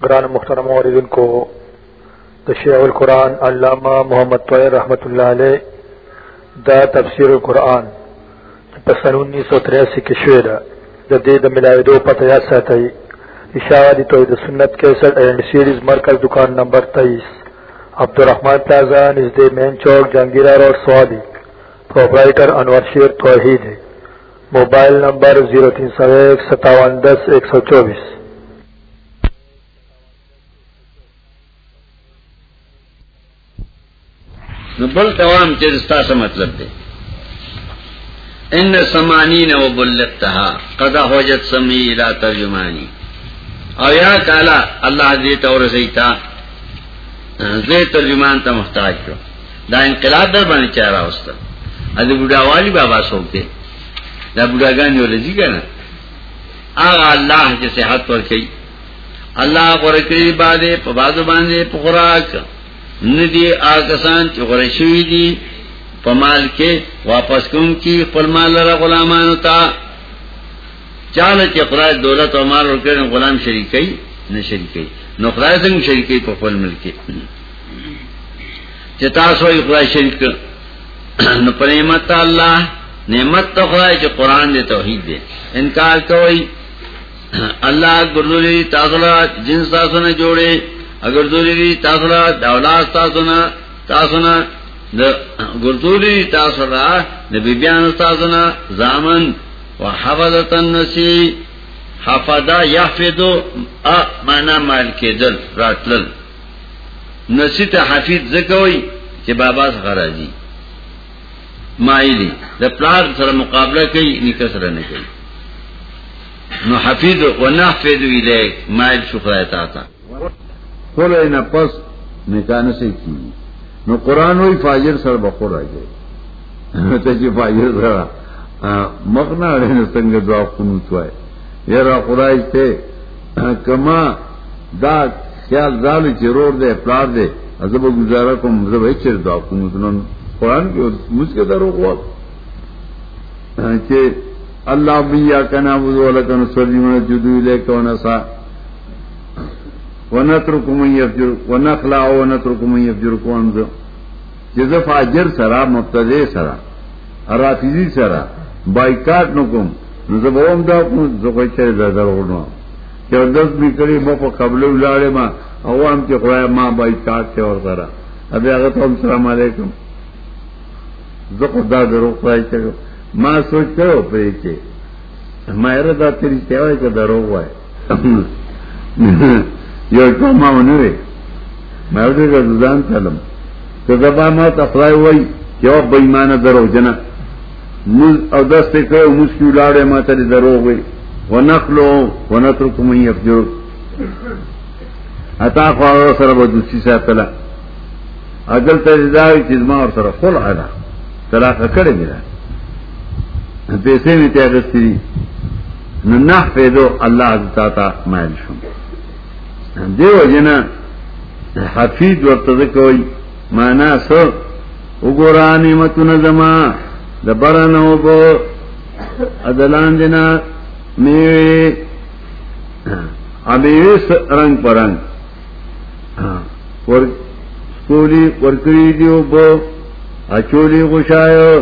گران محترم عوردن کو تشیع القرآن علامہ محمد طویر رحمت اللہ علیہ دا تفسیر القرآن پسن انیس سو تریاسی کی شعر جدید ملائی دو پتہ ساتھی اشاعتی توحید سنت کیسٹ اینڈ سیریز مرکز دکان نمبر تیئیس عبدالرحمان پلازا نژد مین چوک، جہانگیرہ روڈ، سوادی۔ Proprietor Anwar Sher Tauheed mobile number zero تین سو ایک، ستاون دس، ایک سو چوبیس۔ بل توام چرستا سے مطلب دے. ان سمانی نہ وہ بلتا قدا حوجت سمی لا ترجمانی. اور یا کالا اللہ دیت اور سیتا زی ترجمان تا محتاج کرو. دا انقلاب در بانی چاہ رہا اس طرح ادھر بڑھا والی بابا سوکتے. دا بڑھا گانی والا جی کہنا آغا اللہ جیسے حد پر کئی. اللہ قرکری بادے، پا بادو باندے، پا خوراک. ندی آکسان چی غرشوی دی پمال کے واپس کن کی پلمال لرا غلامانو تا۔ چال چی خدای دولت و مال ورکر غلام شریکی نہ شریکی نو خدای سنگ شریکی پا پل ملکی چی تاسوی خدای شریک نو پر نعمت تا اللہ، نعمت تا خدای چی قرآن دے، توحید دے۔ انکار کوئی۔ اللہ گردولی تاثلہ جنس تاسو نے جوڑے۔ اگر دوری تاثرا دولاد تاسونا تاسونا گردوری تاثرا بیبیان تاسونا زامن و حفظتن نسی. حفظا یحفظو، ا مانا مال کے دل راتلل. نسی تا حفظ زکوئی کہ بابا سے خراجی مائلی دا پلار سر مقابلہ کئی نکس رہنے کئی نو حفظ و نحفظ الیک مائل شکرائتا تا کھولے نہ پس نکاح سے کی نو قرآن ہوئی فاجر سر بخور آ گئے تو فاجر سر مکنا رہے سنگ دعا خون چوائے یہ را تھے کما دا خیال دال چروڑ دے پلار دے ازب گزارا کو مذہب ہے چر دعا خون قرآن کی مجھ کے درو ہوا کہ اللہ بیا کا نام والا کا نسلی میں جدو لے کے سا ونخلا جزف اجر سرا مبتد سرا. ارافیزی سرا. بائیکاٹ نکم. نظب اوم دا چرے در اڑنا دس بھی کری مو پا قبل الاڑے ماں عوام کے خواہ ماں بائی کاٹ کے اور سرا. ابھی اگر تو ہم السلام علیکم. زخ دا درو خواہ چکو ماں سوچ کرو پہ کے میرا دا تیری کیا ہے کہ درو ہوا ہے یو کما ونه ما دې ځان کلم که زبا ما تخلای وای یو بېمانه درو جنا مول او دسته کوي مسکو لاړې ما ته درو وای ونخلو ونترکم یفجر اتا خو سره به دوسی ساتله. اجل ته ځای چې ما ور سره خل علا طلاق کړی دی پیسې می ته غستی نو نه الله تعالی مایل شوم دیو جنا حفیظ ورته کوي معنا سو وګورانی متو نظما د برنو بو ادلان جنا میوه ابيس رنگ پرنګ ور سکولی ورکړي دیو بو اچولی غشایو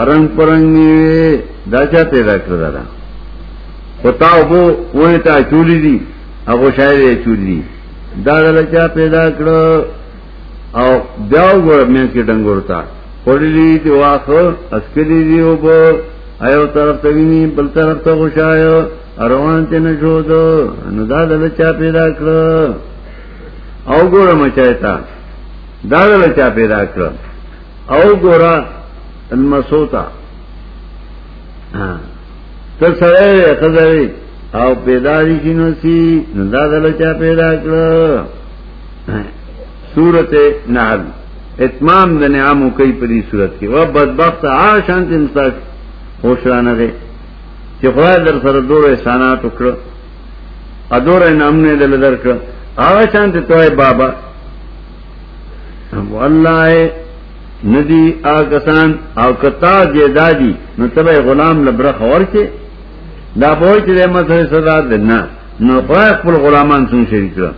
ارنگ پرنگ میوه دا چا پیدا کړل؟ دا پتاو بو وې ته اچولی دی اگو شاید چولی۔ دا چا پیدا کرو او بیاو گور مین کی ڈنگور تا پڑلی دی واخو اسکلی دی او بو ایو طرف تاوینی بل طرف تا خوشایو اروان تی نشو دو نو دا دل چا پیدا کرو او گورا مچایتا، دا دل چا پیدا کرو او گورا المسوتا۔ تر سرے خزرے او پیداری کی نسی ندا دلچا پیدا کرو سورت نحل. اتمام د نعمو کئی پری صورت کی وہ بدبخت آ شانت انسان ہوشرانه ده چې خدای در سره دور احسانات وکړه. ا دور نام نه دل درکړه هغه شانت توای بابا. والله ندی آکسان او کتا جیدادی، نو تبع غلام لبرخ ورکه دا بوئی چې د مسله صدا ده نو پای خپل غلامان څنګه شریک کړ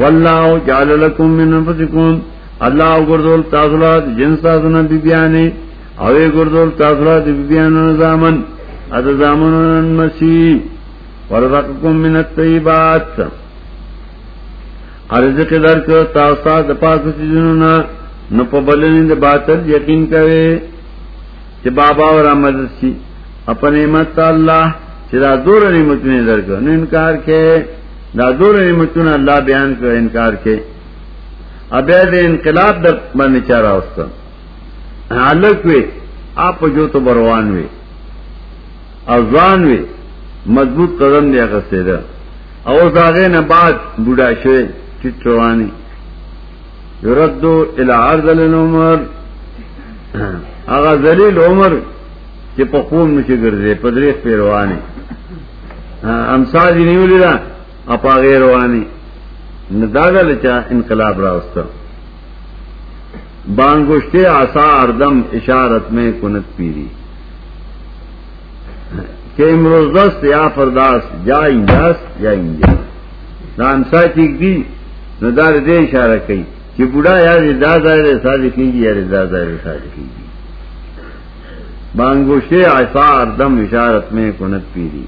واللہ جعل لکم من انفسکم. اللہ گردول تاثلات جنس تاثنا بی بیانے اوے گردول تاثلات بی بیانا نظامن. اد زامن مسیح ورزقکم من الطیبات. ارزق درک تاثات پاک چیزنونا نپا بلنی دا باطل یقین کرے. چھ بابا اور مدد سی. اپنے مت اللہ. چرا دور نعمتوں در کر انکار کے، دا دور نعمتوں اللہ بیان کر، انکار کے. ابید انقلاب در بن چارا اس کا. الگ وے آپ جو تو بروان وے افغان وے مضبوط قدم دیا کرتے رہ اور داغے نہ بات بوڑھا شوے چٹوانی ردو الارض العمر. آغا زلیل عمر چې په خون نشي ګرځي په درې پیروانه امسا دي نیولې دا، اپا غیر رواني نداګل چا انقلاب راوسته بانگوشتے آسا اردم اشارت میں کنت پیری. کہ امروز دست یا فرداس جا انجاس یا انجاس دا امسا چیک دی ندار دے اشارہ کئی. کہ بڑا یا رضا ظاہر سازی کی گی یا رضا ظاہر سازی کی گی بانگوشے آسا اردم اشارت میں کنت پیری۔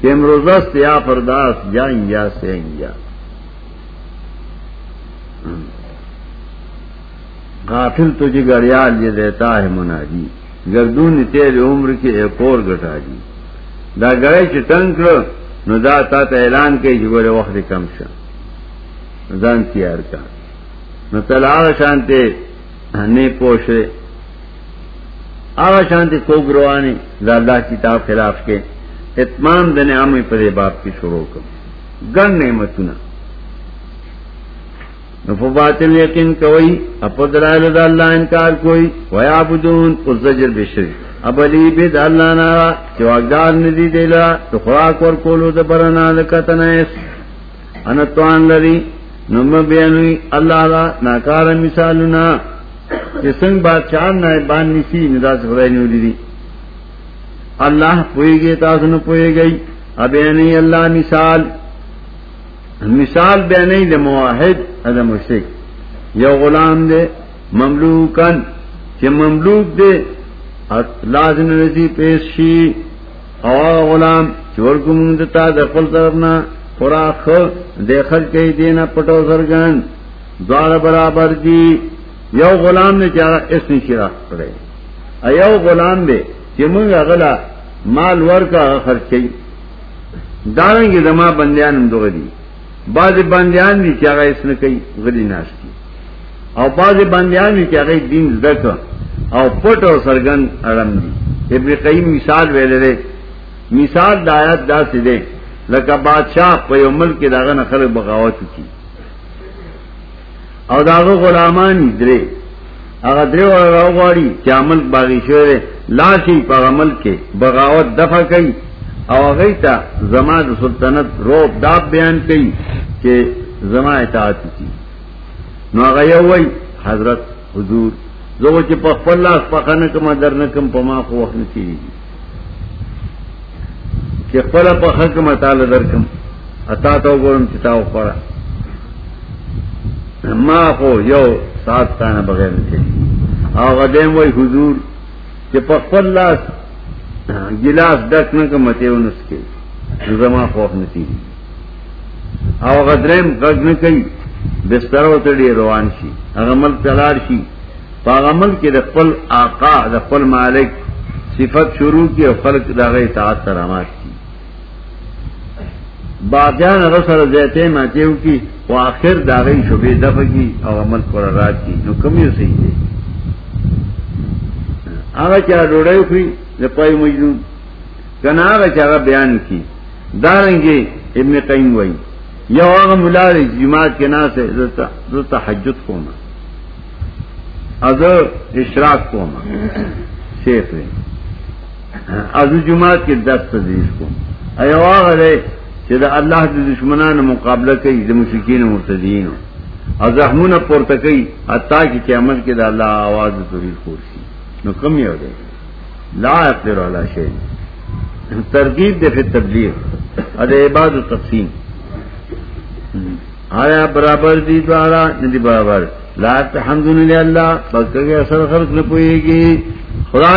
کیمروزست یا پرداس جا انجا سے انجا۔ غافل تجھے جی گڑیال یہ جی دیتا ہے مناجی۔ گردون تیرے عمر کے ایک اور گٹا جی۔ دا گڑے چنک نو دا تا تا اعلان کے جی بولے وقت کم شا۔ دان تیار کا نو تلا شانتے نے پوشے۔ آوا شانتی کو گروانی دا اللہ کتاب خلاف کے اتمام دن عام پدے باپ کی شروع کر. گن نعمتنا نفو باطل یقین کوئی، اپو دلائل دا اللہ انکار کوئی ویابدون اس زجر بشری اب علی بید اللہ نارا چواقدار ندی دیلا، تو خوراک ور کولو دا برنا لکتن ایس انتوان لری نم اللہ را ناکار مثالنا سنگ بادشاہ بان نیسی ندا سے خدای نے دی۔ اللہ پوئے گئے تاسن پوئے گئی۔ اب نہیں اللہ مثال۔ مثال بے نہیں دے معاہد ادم مشرق یو غلام دے، مملوکن۔ کہ مملوک دے لازم رسی پیش شی۔ اور غلام، چور گمتا دخل طرفنا خوراک دیکھل کئی دینا پٹو سرگن۔ دوار برابر دی۔ یو غلام نے چارا اس نے شراک پڑے یو غلام دے چمنگ اگلا مال ور کا خرچ داریں گے دما بندیان دو غدی۔ بعض بندیان بھی چاہ اس نے کئی غدی ناش کی۔ اور بعض بندیان بھی چاہ دین دک اور پٹ اور سرگن ارم دی۔ ابن قیم مثال ویلے رے مثال دایات دا سے دے۔ لکا بادشاہ پیو ملک کے داغا نخل بغاوت کی۔ او داغو غلامان درے اگر درے اور غاڑی کیا ملک باغی شور لاشی پا ملک کے بغاوت دفع کئی او گئی تا زما د سلطنت روب داب بیان کئی کہ زما اطاعت کی نو هغه وای حضرت، حضور، زه چې په خپل لاس په خنه در نه کوم په ما خو وخت نه چیږي چې خپل په حکم تعالی درکم اتا ته وګورم چې تاسو خورا ما خو یو سات تانه بغیر نه چلی او غدیم وای حضور چې په خپل لاس ګلاس ډک نه کوم ته ونس زما خوف نتی او غدریم غږ نه بستر وته ډیر روان شي هغه مل تلار شي په عمل کې د آقا د مالک صفت شروع کی او خلق دغه اطاعت ترامات کی۔ باغیان رسل زیتے ماتیو کی۔ آخر داغی شبے دفع کی او عمل قرارات کی، نو کمیو صحیح دے آگا چاہ ڈوڑے اخری پائی مجنون. کنا آگا چاہ بیان کی. دارنگے ابن قیم وئی یو آگا ملار جماعت کے نا سے زرتا حجت کوما. ازر اشراق کوما. شیخ رہے ازو جماعت کے دس تدریس کو ایو آگا رہے چہ دا اللہ دے دشمنان مقابلہ کئی، دے مشرکین مرتدین. اور زخمون پورتا کئی، حتی کی قیامت کے دا اللہ آواز دے توریل خورشی. نو کم ہو دے. لا اقدر علا شئی ترغیب دے فی تبلیغ. ادے عباد و تقسیم. آیا برابر دی دوارا؟ ندی برابر. لا تحمدن لے اللہ بکر کے اثر خلق نہ پوئے گی. خدا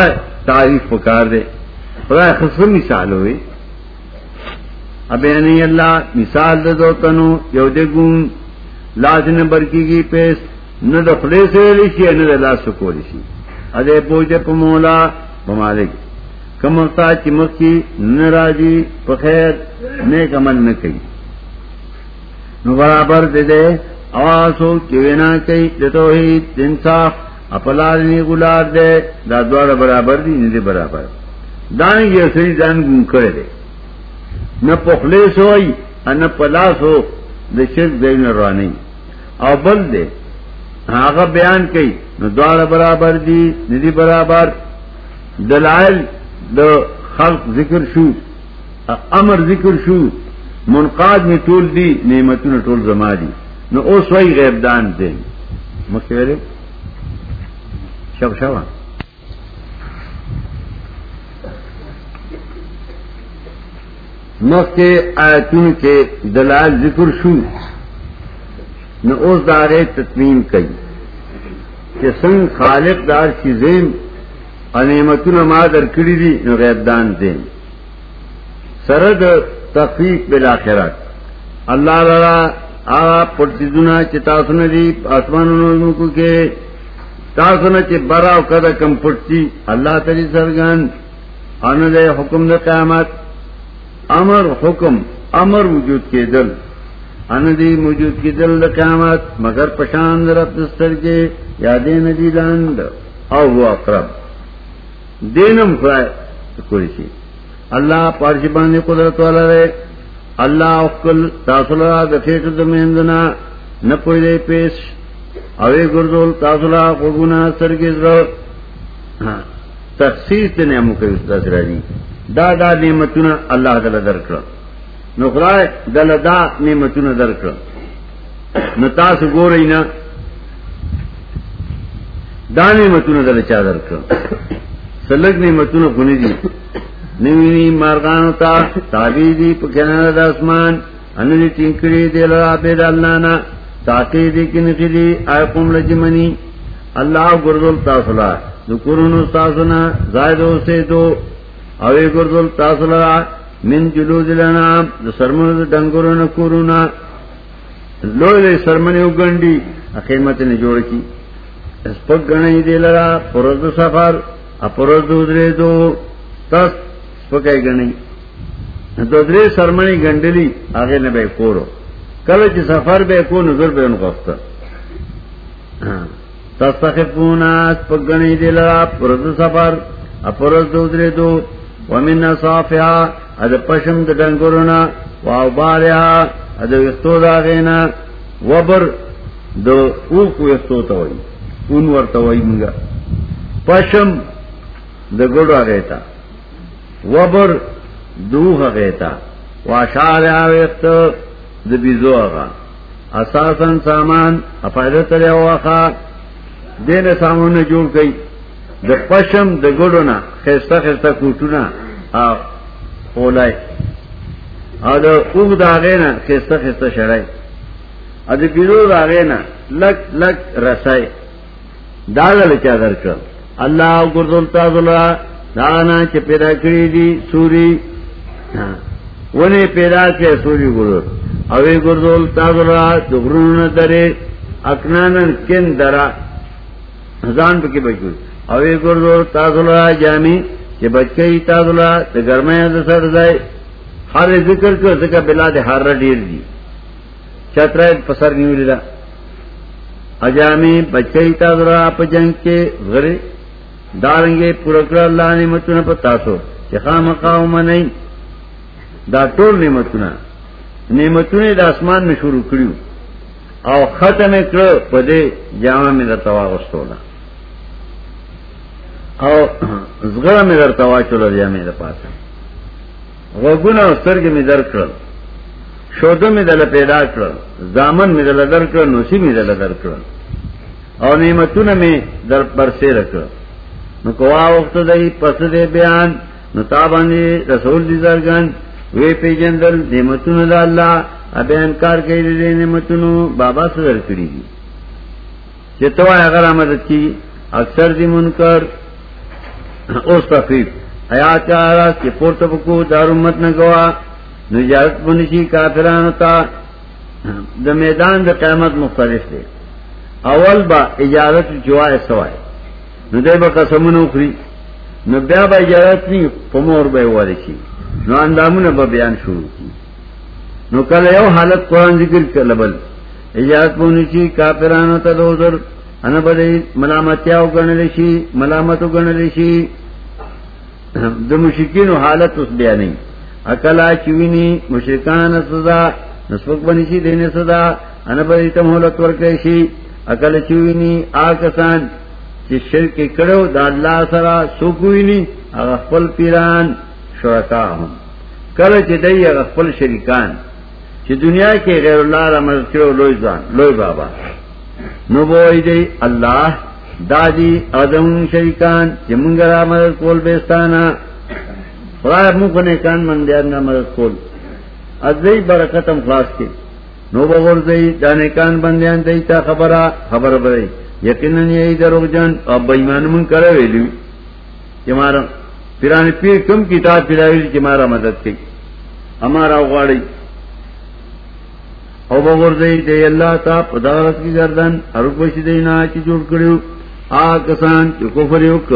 تعریف پکار دے. خدا خصم مثال ہوئے اب اللہ مثال دے دو تنو، یو دے گون لاز نے برکی کی پیس، نہ دخلے سے لشی نہ دلا سکو لشی ادے پوجے پمولا بمالک کمتا چمک کی نہ راجی پخیر نیک عمل نہ کئی۔ نو برابر دے دے آواسو چوینا کئی دتوحید انصاف اپلالنی گلار دے، دا دوار برابر دی ندی برابر۔ دانی یہ سری دان گون کرے دے۔ نہ پخلے سوئی نہ پلاس ہو دے شرک دے روانی او بل دے ہاں، آغا بیان کئی نو دوار برابر دی ندی برابر۔ دلائل، د خلق ذکر شو امر ذکر شو، منقاد میں ٹول دی نعمت نے ٹول زما دی۔ نو اوس وای غیب دان دے۔ مخیره شب شوا مخ کے آیتون کے دلال ذکر شو۔ نو اوس دارے تتمیم کئی کہ سنگ خالق دار چیزیں انعمتون ما در کړی دي نو غیب دان دي سرد تخفیف بالاخرت۔ الله لرا آ پټیدونه چې تاسو نه دي اسمانونو کو کې تاسو برا او کم پټي الله تعالی سرګان ان حکم د قیامت۔ امر حکم، امر وجود کې دل۔ ان دې موجود کې دل د قیامت، مگر پشان رب دستر کې یادې ندی لاند او هو اقرب۔ دینم خدای کولی شي الله پارشي باندې قدرت والا دی الله خپل تاسو له د ټیټ د مهندنا پیش۔ اوې ګرځول تاسو له وګونه سرګي زرو تخصیص نه مو کوي استاد راځي۔ دا دا نعمتونه الله تعالی درکړه. نو خدای دل دا نعمتونه درکړه. نو تاسو ګورئ نه دا نعمتونه دل چا درکړه؟ سلگ نعمتونه خونی دي. نوینی مارغانو تا تابی دی پکنار دا اسمان انوی تینکری دی لرا بید اللہ نا تاقی دی کنقی دی آئی قوم لجمنی اللہ گردل تاصلا ذکرونو تاسونا زائدو سے دو اوی گردل تاصلا من جلود لنام دو سرمنو دو ڈنگرون کورونا لوی دی سرمنیو گنڈی اخیمتنی جوڑ کی۔ اسپک گنی دی لرا پرد سفر اپروز دودرے دو تس پکای گنی دودرے سرمنی گنڈلی آگے نے بے کورو۔ کل چی سفر بے کو، نظر بے ان غفتا ہاں۔ تستخفون آس پک گنی دلرا پرد سفر اپروز دودرے دو۔ ومن صافیا اد پشم د ڈنگرونا واو باریا اد وستو دا غینا وبر دو اوکو وستو تا وی اون ورتا وی منگا پشم د ګړو هغه وبر دوه هغه واشار اوخت د بيزو هغه اساسا سامان، افایده تر واخا. دینه سامونه جوړ کړي د پشم د ګړو نه خسته خسته کوټونه. ا اولای. ا د اوغ داغه نه خسته خسته شړای ا د بيزو داغه نه لک لک رسای داغه چا درکړ اللہ گردل تازلا دانا چه پیدا کری دی سوری ونی پیدا کړی که سوری گردل اوی گردل تازلا دغرون دره اکنانن کن درا. ځان پکې بچو اوی گردل تازلا جامی چې بچکی تازلا د ګرمه د سر ځای هر ذکر کو ځکه بلاد هر ډیر دي چتره پسر نیولې ده اجامی بچکی تازلا په جنگ کې غره دارنگے پورکر اللہ نعمتنا پتاسو چخا مقاوم نہیں۔ دا ټول نعمتونه نعمتونه د اسمان نه شروع کړیو او ختم کړ په دې جامه مې د تواغستولا او زغره مې درته واچول جامه د پاسه وګونه سترګې مې درکړل شوده مې دل پیدا کړ ځامن مې دل درکړ نوسی مې دل درکړ او نعمتونه مې در پر سیر کړ نو کوا وخت دی پس دې بیان، نو تا باندې رسول دي زرګان وی پیجندل، نعمتونه د الله. اب انکار کئی دے نعمتونو، بابا صدر کری دی چتو اگر مدد کی، اکثر دی منکر اس تفریف حیات کا آراز کہ پورت بکو دار امت نگوا نجارت بنشی کافران تا. دا میدان دا قیمت مختلف دے اول با اجازت جوائے سوائے نو دے با قسمون اخری نو بیا با اجازت نی پمور بے والشی نو اندامون با بیان شروع کی. نو کل یو حالت قرآن ذکر کلبل اجازت بونشی کافرانو تا دوزر. انا بدئی ملامتیا گنل شی ملامت گنل شی۔ د مشکین حالت اس بیا نہیں۔ اکلا چوینی مشرکان سزا نسبک بنی شی دینے سزا۔ انا بدئی تم حولت ورکشی اکل چوینی آکسان چې شرک کړو د الله سره سوکوینی هغه خپل پیران شرکا هم کله چې دای هغه خپل شریکان۔ چې دنیا کې غیر الله را مدد کړو لوی ځان لوی بابا۔ نو وای دی الله دادی ادم شریکان چې مونږ را مدد کول بهستانه خدای موږ نه کان من دې نه مدد کول ازای برکتم خلاص کې نو بغور دی دانه کان بندیان دیتا خبره خبر بری یقیناً یہی دروغ جان اب بےمان من کرے ویلو کہ ہمارا پیران پیر کم کتاب پلاوی کہ ہمارا مدد کی ہمارا اگاڑی او بغور دی دی اللہ تا پدارت کی گردن، ہر کوئی دینا چی جوڑ کریو۔ آ کسان چی کفر یوک،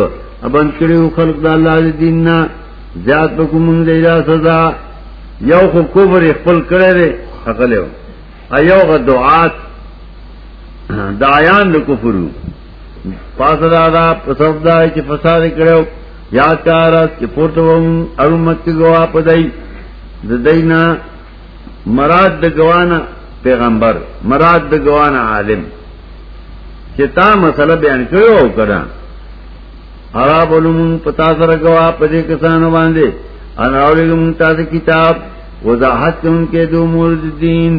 ابند کریو خلق دا اللہ دی دیننا زیاد بکو منگ دیلا سزا۔ یو خو کفر اخپل کرے دے حقلیو ایو غ دعات دایان د کفرو پاس دادا پسب دای چې فساد کړو یاد کار چې پورته وم ارمت کې گوا پدای د دینا مراد د گوانا پیغمبر، مراد د گوانا عالم. چې تا مسله بیان کړو او کړه. عرب علوم پتا سره گوا پدې کسانو باندې. ان اورګم تاسو کتاب، وضاحت کوم کې دو مورد دین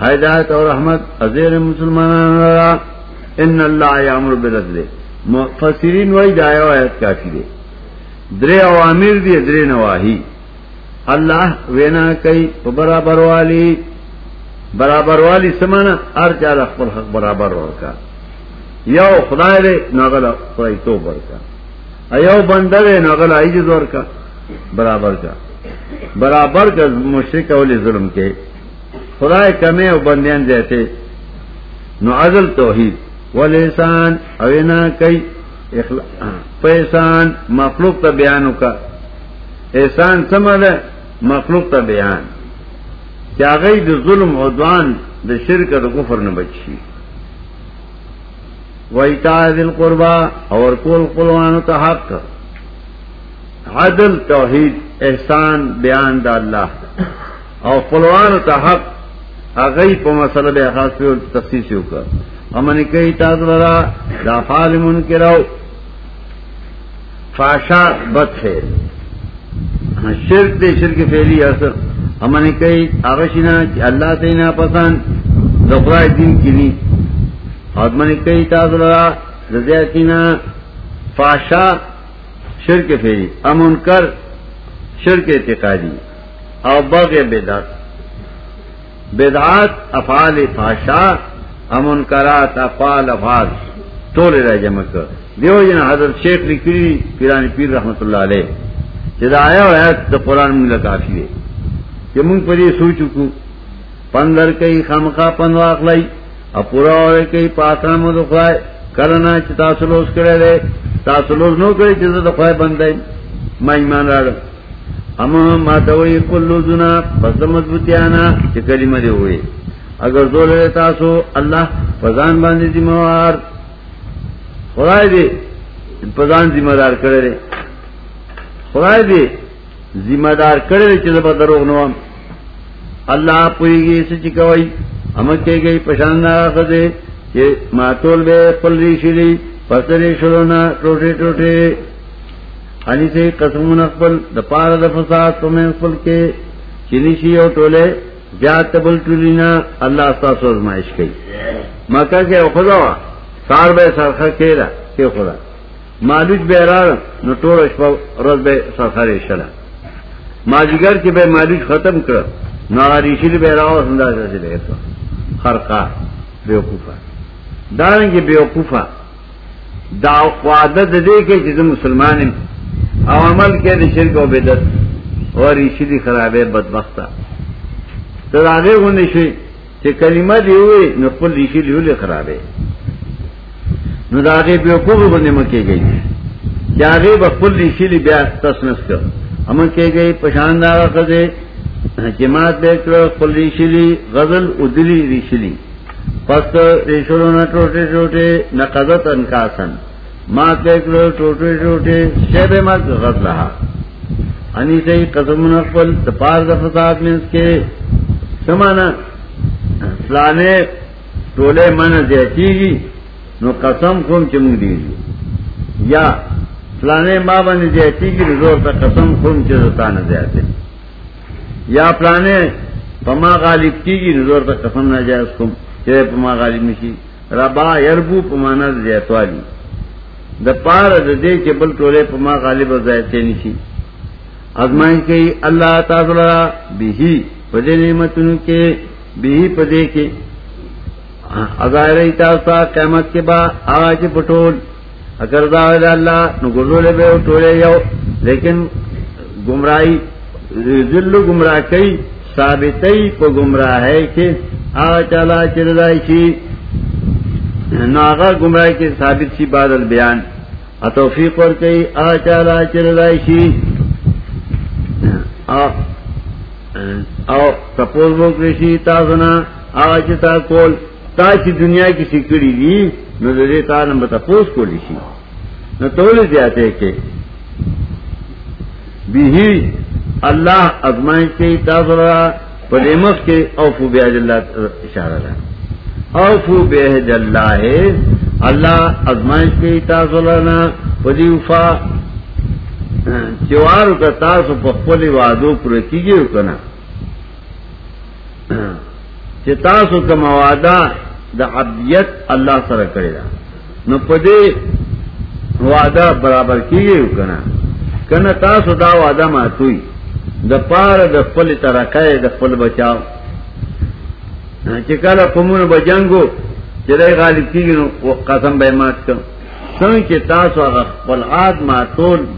ہدایت اور رحمت ازیر مسلمان ان اللہ یامر بالعدل. مفسرین وہی دایا آیت کافی دے درے عوامر دی درے نواہی اللہ وینا کئی برابر والی. برابر والی سمانا ہر چار اخبر حق برابر کا یو خدا رے ناگل خدائی تو بر کا یو بندر ہے ناگل آئی دور کا برابر کا. برابر کا مشرق اولی ظلم کے. خدا کمے او بندیان دیتے نو عدل توحید. والحسان اوینا کئی پیسان مخلوق تا بیانو کا. احسان سمد مخلوق تا بیان. کیا د ظلم عدوان د شرک د کفر نہ بچی ویتا دل قربا اور کول قلوان تا حق. عدل، توحید، احسان، بیان دا اللہ. اور قلوان تا حق اگئی پو مسئلہ بے خاص پہ تفصیل امن کئی تاز لرا دا فال من کے رو فاشا بد ہے. شرک دے، شرک پھیلی اثر. امن کئی آغشنا اللہ سے نا پسند دفرائے دین کی نی اور من کئی تاز لرا رضیتینا فاشا شرک پھیلی امن کر شرک اعتقادی اور بغ بیدات بدعات افعال فاشا امن کرات افعال افعال تو رہ جمع کر. دیو جن حضرت شیخ لکھری پیرانی پیر رحمت اللہ علیہ جدا آیا ہوا تو قرآن منگل کافی ہے کہ منگ پر یہ سو چکو۔ پندر کئی خامخا پنواخ لائی اب پورا اور کئی پاترا میں دکھائے کرنا تاسلوس کرے رہے تاسلوس نو کرے چیز دکھائے بند ہے میں ایمان رہا ہم ماتوئی کلو زنا بس مضبوطیانا چې کلمه دی ہوئے۔ اگر زور لیتا سو اللہ پزان باندې ذمہ وار خدای دې پزان ذمہ دار کړی دی خدای دې ذمہ دار کړی دی چې په دروغ نوم الله پوریږي چې کوي هم کېږي پشان نه راځي ماتول به پلری شری پسرې شلونا ټوټه ټوټه علی سے قسم اقبل د پار د فساد تمہیں اقبل کے۔ چلی چنیشی او ٹولے، جات تبل ٹولینا اللہ تاسو ازمائش کی مکہ کے خدا، سار بے سرخہ کیرا کہ خدا۔ مالوج بے رار نو ټول شپه ورځ به سرخه شلا ماجګر کې به مالوج ختم کړ ریشی بہ رہا سندر سے لے بے خرقہ بیوقوفا داریں گے بیوقوفا دا عادت دے کے جس مسلمان او عمل کے رشر کو بدت اور ریشی خراب ہے بد بختہ تو آگے ہونے سے کہ کلیمہ دی ہوئے نقل ریشی دی ہوئے خراب ہے نو دا آگے بیوقوف بندے مکے گئی جاگے بقل ریشی لی بیا تسنس کر۔ امن کے گئی پشاندار خزے، جماعت دیکھ لو قل ریشلی، غزل ادلی ریشلی۔ پس ریشلو نہ ٹوٹے ٹوٹے، نہ قدت انکاسن ماں دیکھ لو ٹوٹے ٹوٹے، شیب مت غز رہا انی سے قدم نقل پار دفات میں اس کے۔ سمانا فلانے ٹولے من دیتی گی، نو قسم کم چمک دیجیے یا فلانے ماں بن دیتی گی زور کا قسم کم چلتا نہ دیتے یا پلانے پما غالب کی گی نظور کا قسم نہ جائے اس کو چرے پما غالب نشی. ربا یربو پمانا جیتوالی دا پار دے کے بل ٹولے پما غالب زیتے نشی. ازمائش کے اللہ تعالی بھی پدے نعمت ان کے بھی پدے کے. ازائر اتاسا قیمت کے بعد آج پٹول اگر دا اللہ نو گزولے بے ٹولے یو، لیکن گمراہی ذل گمراہ کئی ثابت کو گمراہ ہے کہ آ چلا چردائشی ناغا گمراہ کے ثابت سی بادل بیان۔ اتوفیق اور کئی آ چلا چردائشی او تپوز بوک رشی تازنا آ چتا کول، تا چی دنیا کی سکڑی دی۔ نو دے تا نمبر تپوز کو لشی نو تولے جاتے کہ بھی اللہ ازمائش کے تاثرا پریمس کے اوفو بے اللہ اشارہ رہا اوفو بے اللہ اللہ ازمائش کے تاثرا پدی وفا چوار کا تاس پپلی وادو پورے کیجیے کنا چاسو کا موادہ دا عبدیت اللہ سر کرے گا نہ پدے وعدہ برابر کیجیے کنا. کنا تاسو دا وعدہ ماتوئی د پار د خپل ترکای د خپل بچاو چې کله قومونه بجنګو چې دای غالب کیږي نو قسم به مات کړ څنګه چې تاسو هغه خپل عاد ما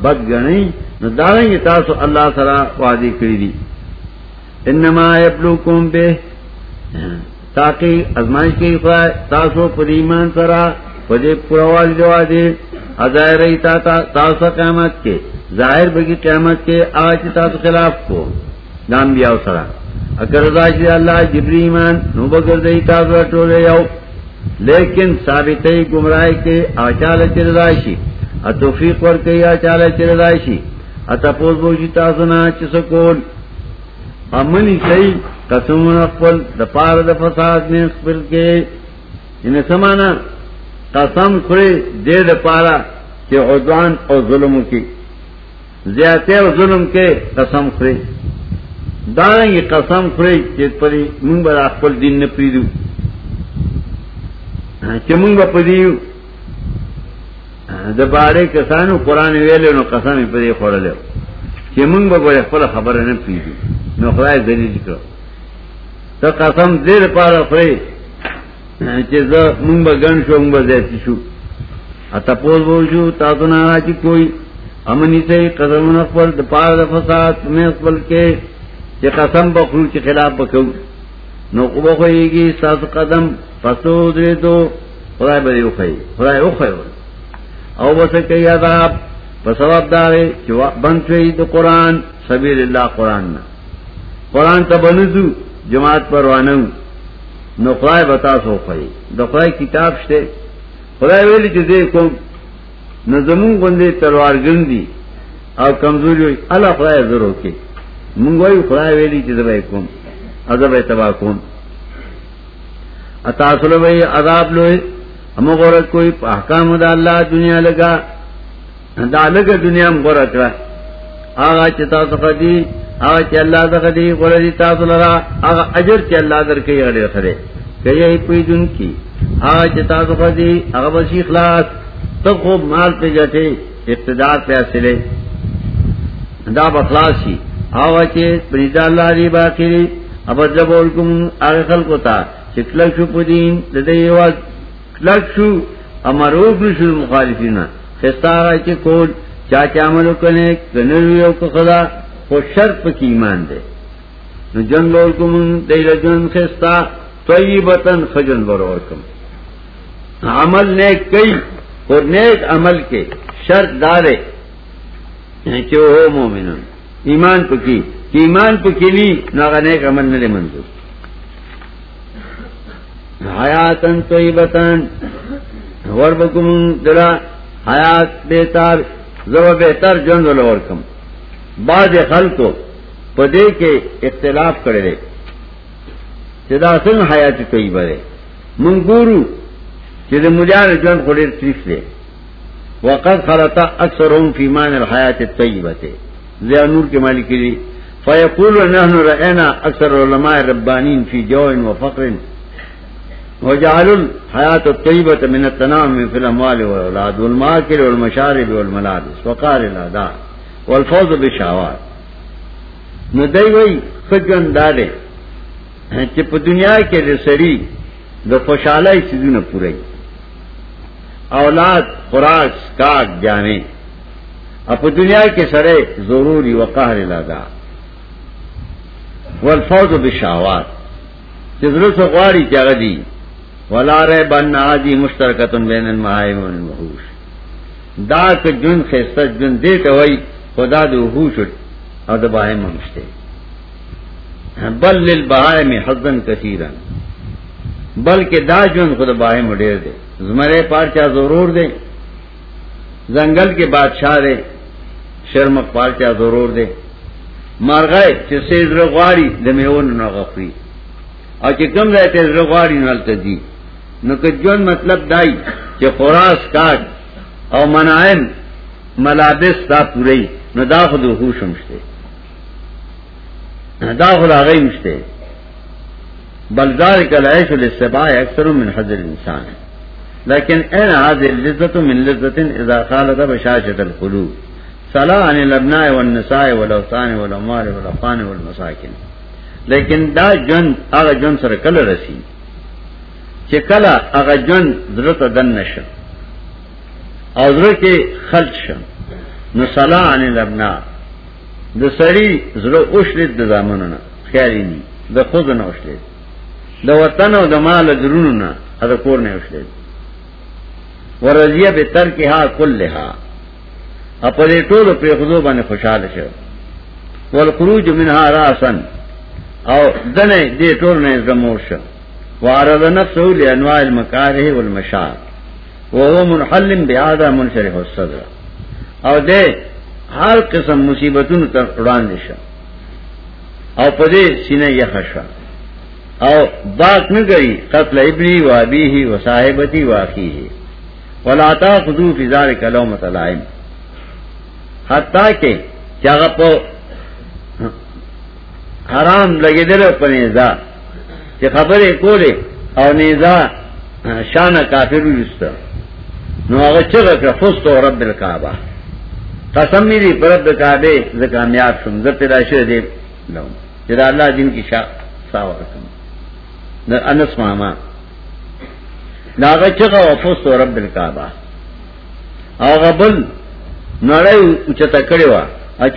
بد غنئ نو دا یې تاسو الله سره وعده کړی دي انما یبلوکم به تاکي ازمائش کې تاسو پر ایمان سره په دې پروال جوادي ازای رہی تا تاسو قیامت کې ظاہر بگی قیامت کے آج تاس خلاف کو۔ دام بیا سرا۔ اگر رضا شد اللہ جبری ایمان نو بگر دئی تاس ٹولے یو لیکن ثابت گمراہ کے آچال چردائشی اتوفیق ور کئی آچال چردائشی اتپوز بوجی تاسنا چسکول۔ امنی کئی قسم اقبل دپار د فساد میں اقبل کے انہیں سمانا قسم کھڑے دے دپارا کہ عدوان اور ظلم کی زیادہ اور ظلم کے قسم خرے داریں گے قسم خرے چیت پری منگ بر اخبر دین نے پری پریدو. چمنگ پریو دبارے کسانو قرآن ویلے نو قسم پری خور لے چمنگ بر خپل خبر نے پریدو. نو خدای دلیل کرو تو قسم دیر پار خرے چیز منگ بگن شو منگ بزیتی شو. اتا پوز بو شو تاتو نارا چی کوئی امنی سے قدم اکبر پار فساد میں اکبر کے یہ قسم بخرو کے خلاف بکو نوکو بخوئی گی سات قدم پسو دے تو خدای بری اخائی خدای اخائی او بس کئی عذاب؟ پسواب دارے بند شوئی تو قرآن، سبیل اللہ قرآن نا قرآن تا بنزو، جماعت پر وانو نو خدای بتا سو خوائی دو خدای کتاب شتے خدای ویلی چو دے کم زمون بندے تلوار گندی اور کمزوری ہوئی اللہ خدای ضرور کے منگوئی خدای ویلی چیز بھائی کون ادب تباہ کون اتاثر بھائی عذاب لوئے ہم غورت کوئی احکام دا اللہ دنیا لگا. دا لگا دنیا میں غورت رہا آغا چتا سخدی آغا چی اللہ لرا آغا اجر چی اللہ در کئی پوی دن کی۔ آغا آغا بسی خلاص تو خوب مال پہ جٹے اقتدار پہ اصلے دا بخلاصی آواچے اللہ دی باقی اب جب حکم کو تھا کلک شو پدین کلک شو۔ امروب نشو مخالفین خستا آگا چی چاچا عملو کنے کنرویو کو خدا۔ خو شرط کی ایمان دے نو جن لول کو من دیل جن خستا طیبتن خجن برورکم عمل نیک کئی اور نیک عمل کے شرط دارے یعنی چو ہو مومنون، ایمان پکی کہ ایمان پکی لی ناغا نیک عمل نلے منظور. حیاتن طیبتن وربکم دلا حیات بہتر زو بہتر جن ورکم بعض خل کو پدے کے اختلاف کرے چدا سن حیات کوئی برے منگورو چد مجان جن خورے تریف لے وقت خلطا اکثر فیمان الحیات طیبتے زیا نور کے مالک لی فیقول نحن رأینا اکثر علماء ربانین فی جوئن و فقر۔ وجعل الحیات الطیبت من التنام فی الاموال والأولاد والماکر والمشارب والملابس وقار الاداء۔ والفوز بشاوات ندائی وی خجن دارے چې په دنیا کې د سړي د خوشحالۍ سيزونه پوره اولاد، خوراک، سکاک جانے اب دنیا کے سرے ضروری وقار لگا والفوز بشاوات جزرس غواری چغدی ولا رے بن آدی مشترکتن بین المہائم والوحوش دا که جن خیستا جن دیتا وی خدا دو وحوش او دا باہم ممشتے بل للبہائم حضن کثیرا. بلکہ دا جن خدا باہم ڈیر دے زمرے پارچا ضرور دے زنگل کے بادشاہ دے شرمک پارچا ضرور دے مار گئے چسے زرغواری دمیون نہ غفری اور کہ کم رہتے زرغواری نل تجی نہ جون مطلب دائی کہ خوراس کاٹ اور منائم ملابس تا پوری نو نہ داخد ہوش مشتے داخل آگئی مشتے بلدار کا لائش السبا اکثر من حضر انسان ہے لیکن این حاضر لذت من لذت اذا خالت بشاشت القلوب. صلاح عن الابناء والنساء والاوطان والاموال والافان والمساکن. لیکن دا جن اغا جن سر کل رسی. چه کلا اغا جن ذرت دن نشن. او ذرت کے خلط نو صلاح عن الابناء. د سړی زړه اوښلید د زامنونو خیالي ني د خود نه اوښلید د وطن او د مال درونو نه د کور نه اوښلید ورزیه به ترکها كلها خپل ټولو په خودو باندې خوشاله شه والخروج منها راسا او دنه دې ټول نه زموشه وعرض نفسه لانواع المكاره والمشاق وهو منحل بعاده منشرح الصدر. او دې ہر قسم مصیبتوں تر اڑان دشا او پدے سینہ یخشا او بات نہ کری قتل ابنی و ابی ہی و صاحبتی و واقعی ہے ولاتا خدو فضار کلو متلائم حتیٰ کہ چاہ پو حرام لگے دل پر نیزا کہ خبریں کولے اور نیزا شان کافر رستا نو هغه چې کا فست رب الکعبه قسم دې پر رب کعبه ز کامیاب شوم. ز پیدا شو دې نو. چې الله دین کی شا ساو رقم نو انس ماما. دا هغه چې کا فست رب الکعبه هغه بل نړۍ چې تا کړو اچ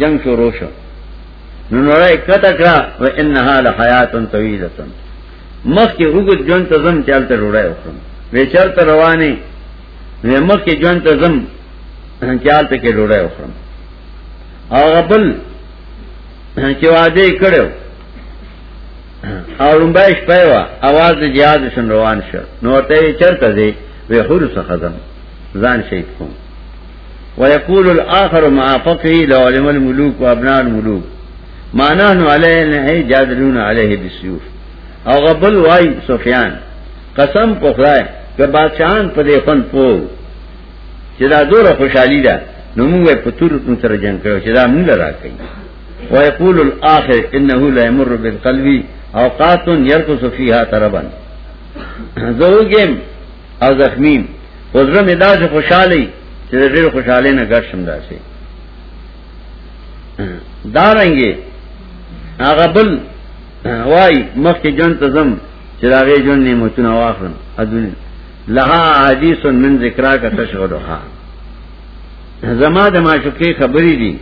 جنگ شروع شو. نو نړۍ کته کړه و انها لحیات طویلۃ مخ کې روغ جون تزم چلته روړای وکړم وی چرت روانی وی مخ کی جون تا زم چال تکی روڑای اخرم آغا بل چی وعده کڑیو اور رنبایش پیوا آواز جیاد روان شو نورتا وی چرت دی، وی حرس خدم زان شید کن ویقول الاخر مع فقری لعلم الملوک و ابناء الملوک. ما نحن علیه نحی جادلون علیه بسیوف آغا بل وائی سفیان قسم په خدای، که بادشاہان په دې فن پوه چې دا دوره خوشحالي ده، نو موږ جنگ کړو، چې دا موږ راکې ويقول الاخر انه لا يمر بالقلب اوقات يرقص فيها تربا زوګم او زخمیم. وزره مداج خوشحالي چې ډېر خوشاله نه ګرځم داسې. دارنګي هغه بل وائی مخ جن تزم چراغے جن نے مچنا واخرن ادن لہا حدیث من ذکرا کا تشغلها زما د معشوقې خبرې دي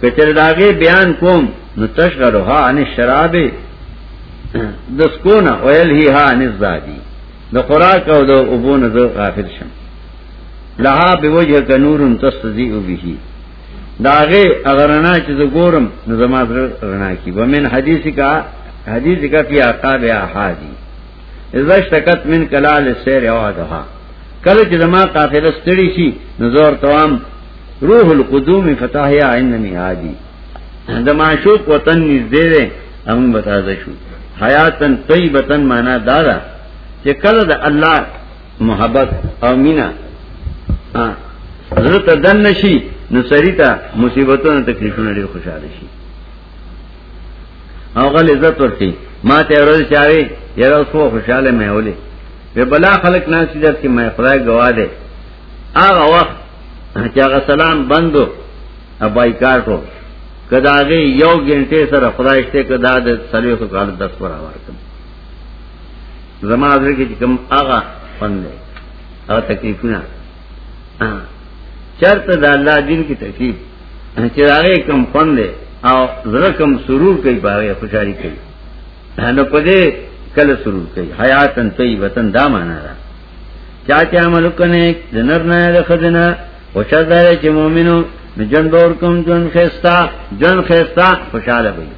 کچر داغه بیان کوم، نو تشغلها ان شراب د سکونه ویل هی ها نزادي د خوراک او د ابون ز غافل شم. لها بوجه ک نور تستذی به داغه اگرنا چې د ګورم نو زما کی. ومن حدیث کا حدیث کا فی عقاب احادی اذا من کلال سیر اوادها کله چې زما قافله ستړي شي نظر توام روح القدوم فتح یا اننی عادی د معشوق وطن نږدې ده هم بتا شو. حیاتن طیبتن معنا دارا چې کله د الله محبت او مینا حضرت دن نشي نو سریتا مصیبتونو تکلیفونو ډیر خوشاله شي. او غل عزت ورته ماں ما ته ورځ چاوي یره اوسو خوشاله مې ولې په بلا خلق ناس دې چې مې خدای گواه ده هغه وخت چې هغه سلام بندو ابای کارټو کداغه یو غنټه سره خدای شته کدا د سلیو کو کال 10 پر راوړم زما حضر حضرت کې کوم هغه پند او تکلیفونه. چرته د الله دین کی تکلیف، چې هغه کوم پند او زړه کوم سرور کوي باغه خوشالي کوي. نو پدې کله سرور کوي حیاتن طیبتن دا معنا را چا چا عمل کنه د نر نه د خدنه خوشاله چې جن دور کم، جن خیستا جن خیستا خوشاله وي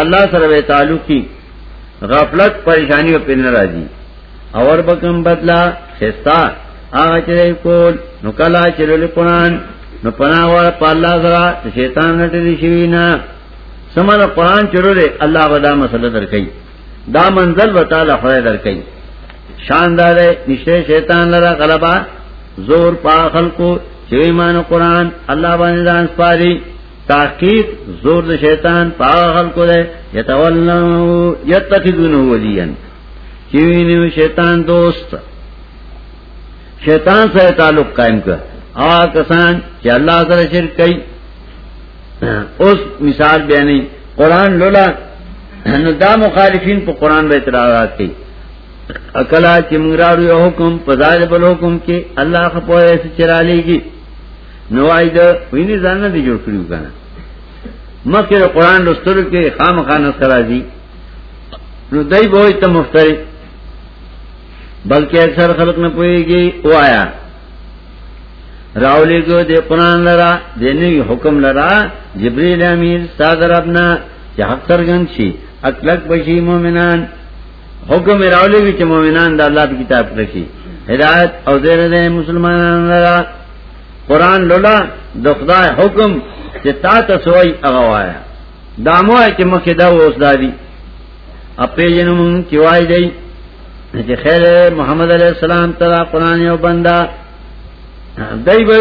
الله سره به تعلق کی، غفلت، پریشانی او پن راځي اور بکم بدلا خیستا هغه چې کول، نو کلا چې له قرآن نو پناوه په الله سره شیطان نټلی شي نه سمره قرآن چرله الله ودا مسله درکې دا منزل وتعالى خدای درکې شاندار نشته شیطان لرا غلبا زور پا خلقو چې ایمان قرآن الله باندې ځان سپاري تحقیق زور د شیطان پا خلقو ده یتولنو یتخذونه ولیا۔ چې ویني شیطان دوست۔ شیطان سره تعلق قائم کړ او کسان چې الله سره شرک کوي اوس مثال بیانې قران لولا دا مخالفین په قران به اعتراضات کوي اکلا چې حکم په ځای بل حکم کې الله خپوي چې چرالېږي نو اېد ویني ځان نه دی قرآن لوستلو کې خامخانه سره دي نو دای به ته مفتری بلکہ اکثر خلق نہ پوئے گی، وہ آیا. راولی کو دے قرآن لرا دینے کی حکم لرا جبریل امیر سادر ابنا چا حق سرگن شی اکلک بشی مومنان. حکم راولی کی چا مومنان دا اللہ پی کتاب رشی ہدایت او دیر دے مسلمانان لرا. قرآن لولا دخدای حکم چا تا تسوئی اغوایا دامو ہے چا مخی دا اوس دادی اپی جنمون چوائی دی چې خیر محمد علیہ السلام ترا قرآن یو بندا دای به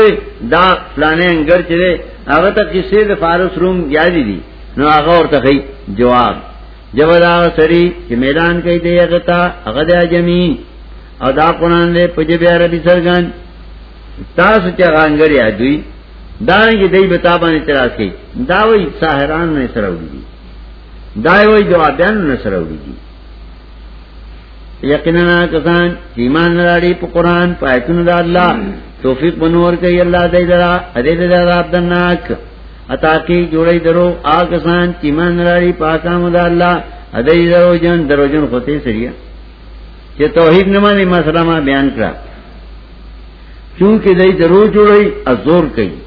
دا پلانې انګر چې هغه ته کیسې د فارس روم یادې دي. نو هغه ورته کوي جواب. جواب دا سری چې میدان کې دی، هغه تا هغه د جمی او دا قرآن له پجبه عربي سرګان تاسو چې انګر یادوي، دا نه دی به تابانه اعتراض کوي. دا وایي ساحران نه سره وړي دا وایي جوابیان نه سره وړي یقینا کسان ایمان لري په قران پایتون د الله توفیق بنور کوي الله دې درا دې دې عذاب دناک اتا کی جوړي درو آ کسان ایمان لري پاکام د الله دې درو جن درو جن ہوتے سریا. چې توحید نه مانی مسله ما بیان کړه چونکه دې درو جوړي ازور کوي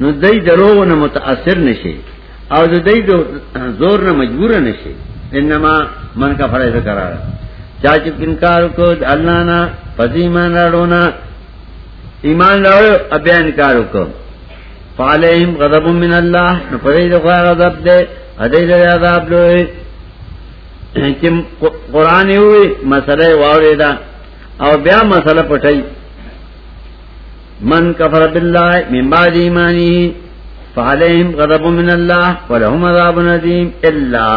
نو دې درو نه متاثر نشي او دې زور نه مجبور نشي انما من کا فرض قرار. چاچ انکار کو اللہ نا، پس ایمان راڑو ایمان راڑو ابیا انکار کو فعلیہم غضب من اللہ، نو پدی غضب دے، ادی دے عذاب لوئے. چم قرآن ہوئی، مسئلہ واوری دا. او بیا مسئلہ پٹھائی من کفر باللہ من بعد ایمانی، فعلیہم غضب من اللہ، ولہم عذاب ندیم اللہ.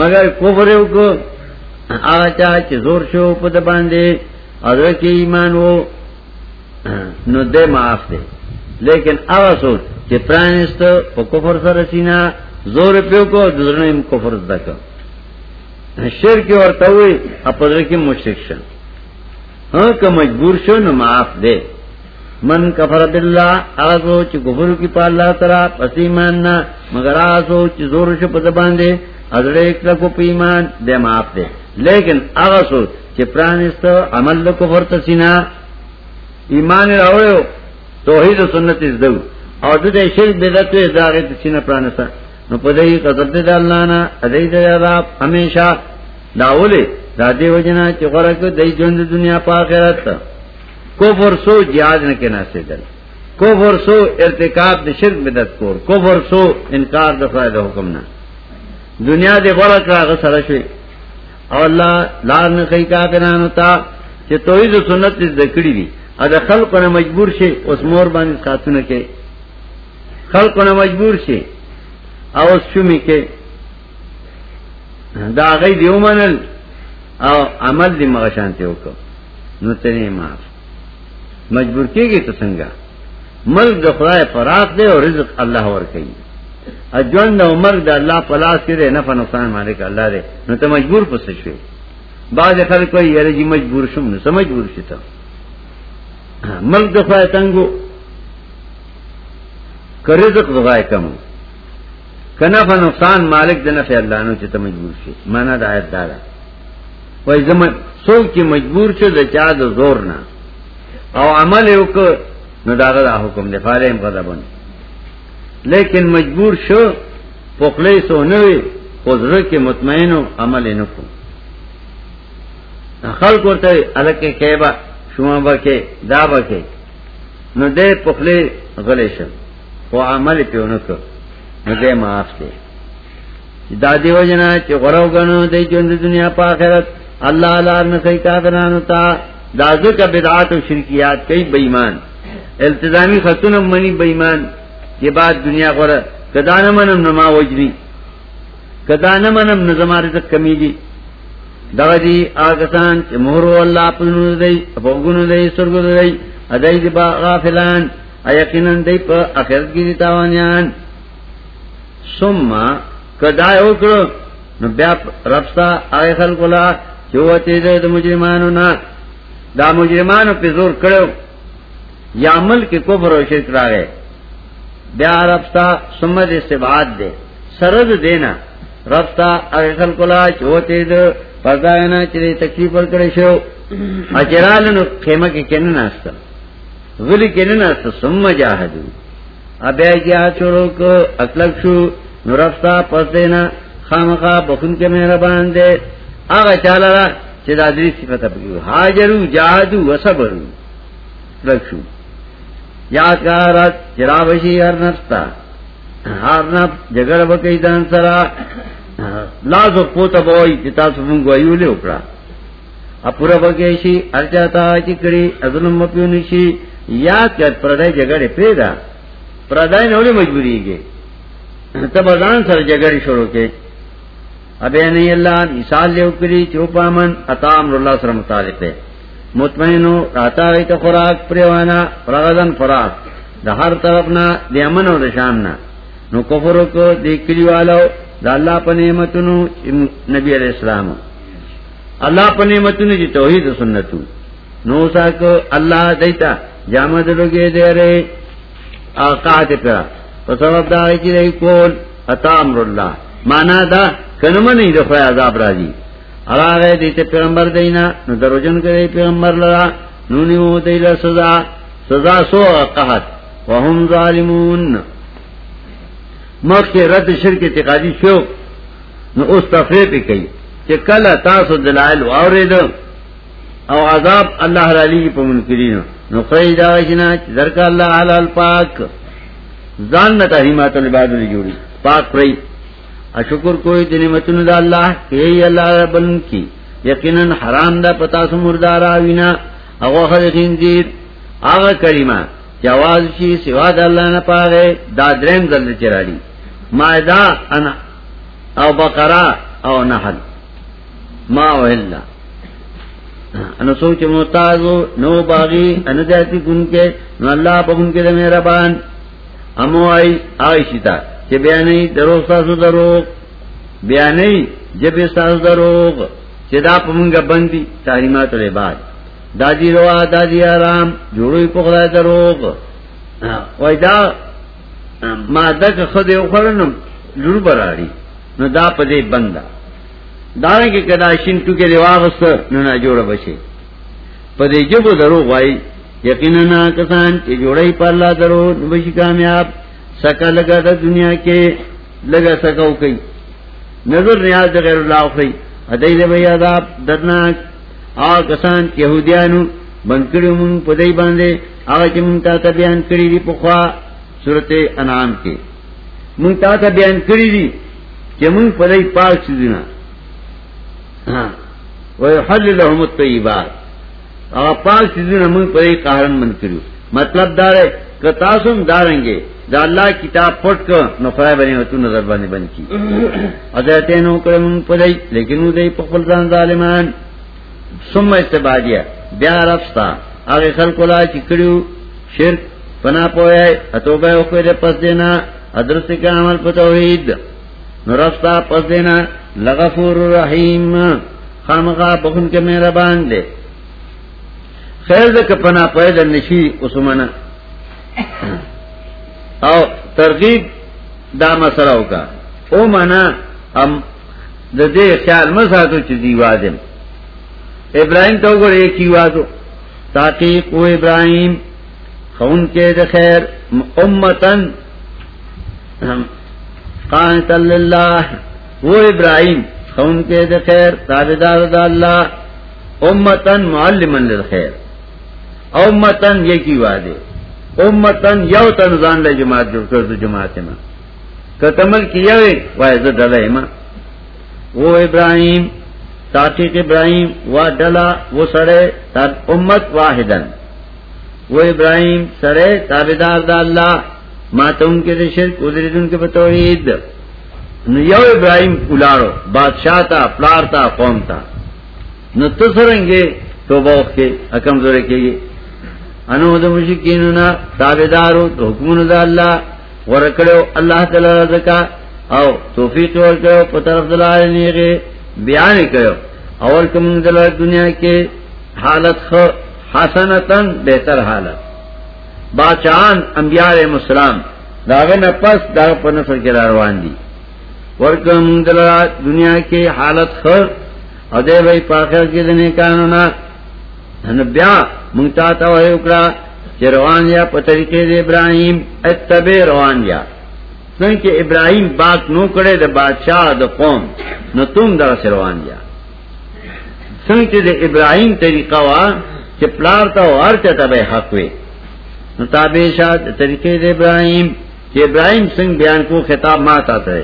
مگر کفر کو آچا چې زور شو په د باندې اذر کې ایمان وو نو دې معاف دې لیکن هغه سوچ چې پرانست په کفر سره سینا، زور په کو دغه کفر زده شر کی اور توئی اپدر کی مشرکشن ہاں کا مجبور شو، نو معاف دے۔ من کفر باللہ آسو چی کفر کی پا اللہ ترا پسی ماننا مگر آسو چی زور شو پا زبان دے ادر ایک لکو پا ایمان، دے معاف دے۔ لیکن آسو چی پرانست عمل دا کفر تسینا ایمان راوڑے ہو، توحید و سنت از دو۔ اور دو دے شرک بیدت و ازداغی تسینا پرانستا نو پدئی قدر دے اللہ نا ادئی دے عذاب ہمیشہ۔ داولے دادے وجنا چغرق دئی جند دنیا پا آخرت کفر سو جہاد نہ کے ناسے دل۔ کفر سو ارتکاب دے شرک بدت کور۔ کفر سو انکار دفاع دے حکم نہ دنیا دے بڑا کراغ سرشوی او اللہ لار نہ کئی کافران ہوتا کہ توحید و سنت اس دکڑی دی. ادا خلق نہ مجبور شے اس مور باندې خاتون کې خلق نہ مجبور شے او اس شمی کې دا غي دیو منل او عمل دی مغه شانته وکړه نو ته معاف. مجبور کېږي ته څنګه ملک د خدای فراق دی او رزق الله ور کوي اجوان د عمر د الله پلاس کې دی، نه په نقصان مالک الله دی. نو ته مجبور پسې شوی؟ بعض خلک کوي یاره جی مجبور شوم، نو سم مجبور شې ملک د خدای څنګه کرزق دغای کمو کنا فا نقصان مالک د نفع الله، نو چې ته مجبور شي معنا د آیت دا ده. وای زمون څوک چې مجبور شو، د چا د زور نه. او عمل وکړ، نو داغه د حکم دے دی فارم غضبن لیکن مجبور شو پخلی سو نوی خضر کې مطمئن او عمل نکو نه کو خلق ورته الکه کېبا شوما بکې دا بکې نو دې پخلی غلې شو. او عمل پیونه کو نو دې معاف دې دا دیو جنا چې غرو غنو دې ژوند دنیا په آخرت. الله لار نه کوي کافرانو ته. دا ځکه بدعات او شرکیات کوي، بېایمان. التزامی خطونه منی بېایمان. چې بعد دنیا غره کدا نه منم نما وجني کدا نه منم نظم رزق کمی دي دا دی آگسان چې مهر الله پنو دی وګونو دی سرګو دی. ادای دی با غافلان. ایقینا دی په اخرت کې دي تاوانيان ثم کدا یو نو بیا ربستا آی خلکو لا چوته دې د مجرمانو نه دا مجرمانو په زور کړو یا عمل کې کفر او شرک راغی بیا ربستا ثم دې استبعاد دې سرد دینا. ربستا آی خلکو لا چوته دې پرداینا چې تکلیف ورکړې شو. اجرالن خیمه کې کنه ناشته غلی کنه ناشته ثم جاهدوا ابیا کیا چورو کو اطلق شو، نو نورفتا پس دینا. خامخا بخون کے مہربان دے. آغا چالا را چه دا دری صفت اپکیو حاجرو، جاہدو وصبرو اطلق شو یاد کارت چرابشی ہر نفستا ہر نفس جگر بکی دان سرا لازو پوتا بوئی چتا سمونگو ایولی اکڑا اپورا بکیشی ارچاتا چکڑی ازلم مپیونشی یاد کرت پردائی جگڑے پیدا پردای نه ولې مجبوری کې ته بدان سره جګړې شروع کې ابه نه الله مثال له کړی چوپامن عطا امر الله سره متعلق ده مطمئنو، راتا وي خوراک پروانا پرغدن فراق د هر طرف نه د امن او د شام نه نو کفر کو د کلیوالو د الله په نعمتونو نبی عليه السلام الله په نعمتونو چې توحید او سنتو. نو ساکو الله دیتا، جامد لوګي دی آقات پیرا پسبب دا چی دی کول، اتا امر اللہ. مانا دا کنم نہیں دخوای عذاب راجی. علا غیر دیتا پیغمبر دینا نو دروجن کرے پیغمبر لرا نونیو دیل سزا سزا سو قحط. وهم ظالمون. مخ کے رد شرک اعتقادی شو، نو اس تفریح پہ کئی کہ کل تاسو دلائل واورید او عذاب اللہ علی په منکرینو. نو خی دا جنا درک الله حلال پاک. ځان نه تحریمات العباد لري جوړي پاک پرې اشکر کوئی د نعمتونو د الله کې الله ربن کی یقینا حرام ده پتا سمردارا وینا هغه خلکین دي هغه کریمه جواز شي سوا د الله نه پاره دا درین دریم ځل چرالي مائده انا او بقره او نحل. ما وهلا ان سوچ محتاجو نو باغی ان جاتی کن کے. نو اللہ پا بہن کے مہربان امو آئی آئی شتا کہ بیانی دروستا سو درو بیانی جب ساز دروغ چدا پمنگا بندی تحریمات العباد دادی روا، دادی آرام جوڑو پخلا دروغ. وای دا ما دک خود یو خورنم براری. نو دا پدې بندا. دارن کې کدا شین تو کې رواغست نو نه جوړ بشي پدې جبو درو وای، یقینا کسان چې جوړای په الله درو بشي کامیاب. سکا لگا دا دنیا کې لگا سکاو کوي نظر نیاز د غیر الله خو ادای دې بیا عذاب درناک آ کسان يهوديانو بنکړو مون پدای باندې هغه چې مونږ ته بیان کړی دی په خوا سورته انعام کې مونږ ته بیان کړی دی چې مونږ پدای پاک شیدنا ها ہاں۔ ويحل لهم الطيبات هغه پاک شیدنا مونږ پدای قهرن من کړو مطلب دا ہے کہ تاسم دارنگے دا اللہ کتاب پٹ کر نفرائے بنے ہوتو نظر بنے بن کی۔ حضرتیں نو کرم پدائی لیکن او دای پخلتان ظالمان۔ سم استبادیا بیا رفستا۔ آگے خلقو لا چکڑیو شرک پنا پویا اتوبہ اخوی دے پس دینا ادرست کا عمل پتوحید نو رفستا پس دینا لغفور رحیم خامقا بخن کے مہربان دے۔ خیر دے کہ پنا پویا در نشی اسمانا او ترغیب دا مسئلہ کا او مانا ہم د دې خیال مساتو چې دیوادم ابراہیم تو گڑ ایک ہی وادو تحقیق او ابراہیم خون کے د خیر، امتن، قانت اللہ وہ ابراہیم خون کے د خیر تابدار دا اللہ امتن، معلمن للخیر. امتن یہ کی وعدے امتن یو تن زان لے جماعت جو کر دو جماعت میں کتمل کیا وائز ڈلے ماں وہ ابراہیم تاقیق ابراہیم و ڈلا، وہ سڑے امت واحدن وہ ابراہیم سڑے تابدار دا اللہ ماتا ان کے شرک ادرید ان کے بتوحید یو ابراہیم الاڑو بادشاہ تا، پلار تا، قوم تا. نہ تو سرنگے، تو بوخ کے حکم زورے کے انو د مشکین تابدارو تو حکمون دا اللہ ورکڑو اللہ تعالی رزقا او توفیق ورکڑو په طرف دلال نیغه بیان کړو. اول کوم دل دنیا کې حالت خ حسنتن بهتر حالت. باچان انبیاء علیہ السلام داغه نه پس دا په نفر کې روان دي. ورکوم دل دنیا کې حالت خ او دې وای په کې دنه قانونا ان بیا مونږ ته وایو کړه چې روان یا په طریقې د ابراهیم، اتبع روان یا. څنګه ابراهیم بات نو کړي د بادشاہ د قوم، نو تم در روان یا. څنګه د ابراهیم طریقه وا چې پلار ته هر چا ته حق وي. نو تابع شاد طریقې د ابراهیم، چې ابراهیم څنګه بیان کو خطاب ما تا ته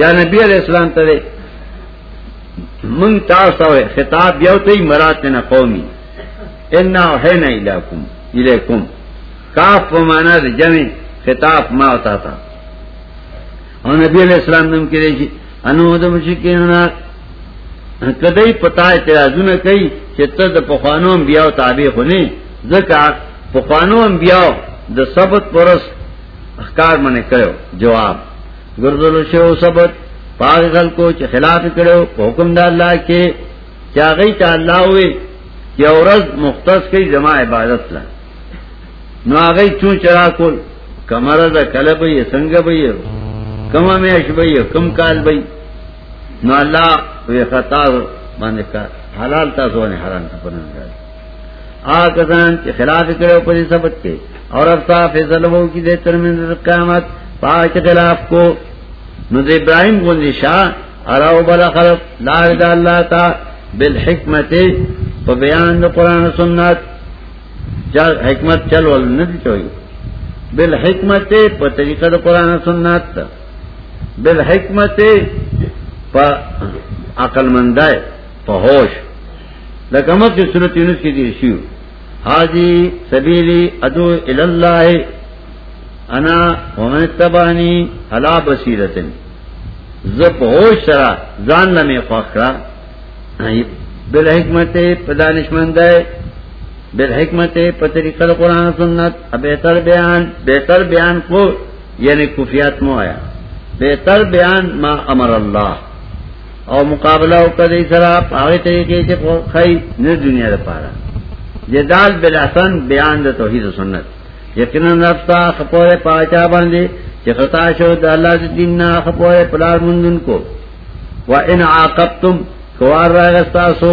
یا نبی علیہ السلام ته من تاسو خطاب یو تو ته مراد نه قومي ان وحینا الیکم الیکم کاف په معنا د جمع خطاب ما وتا تا او نبی علیہ السلام نم کړي چې انو د مشکین کدی پتا اعتراضونه کوي چې ته د پخوانو بیا او تابع خونی ځکه پخوانو بیا د ثبت پرس احکار منه کړو جواب۔ ګرځول شو ثبت پاک خلکو چې خلاف کړو حکم د الله کې چاغی ته الله وي چې مختص کوي جما عبادت لا نو هغه چون چرا کول؟ کمره دا کله به څنګه به کما مې اشبې کم کال به نو الله وی خطا باندې کا حلال تاسو نه حرام ته پنن راځي. آ کسان چې خلاف کړو په دې سبت کې اور اب صاحب فیصله وو کې د ترمن قیامت، پاک خلاف کو. نو د ابراهيم غوندي شاه اراو بل خلق، لا اله الا تا، بالحکمت په بیان د قران او سنت چل حکمت چل ول نه دي چوي بالحکمت په طریقه د قران او سنت بالحکمت په عقل مندای په هوش لکه مکه سورۃ یونس کې دي شیو۔ حاجی سبیلی ادو الی انا ومن تبانی علا بصیرتن۔ زب ہوش سرا ځان لمه فخرا بل حکمت پدانشمند ہے۔ بل حکمت پطریقہ قرآن سنت۔ بہتر بیان بہتر بیان کو یعنی کفیات مو آیا۔ بہتر بیان ما امر اللہ۔ اور مقابلہ کرے سرا پاگے طریقے سے خی نر دنیا دا پارا۔ جدال بلاسن بیان د توحید و سنت۔ یقینا رفتا خپوئے پاچا باندے، کہ خطا شو د اللہ دین نہ خپوئے پلار مندن کو۔ و ان عاقبتم کوار راغستا سو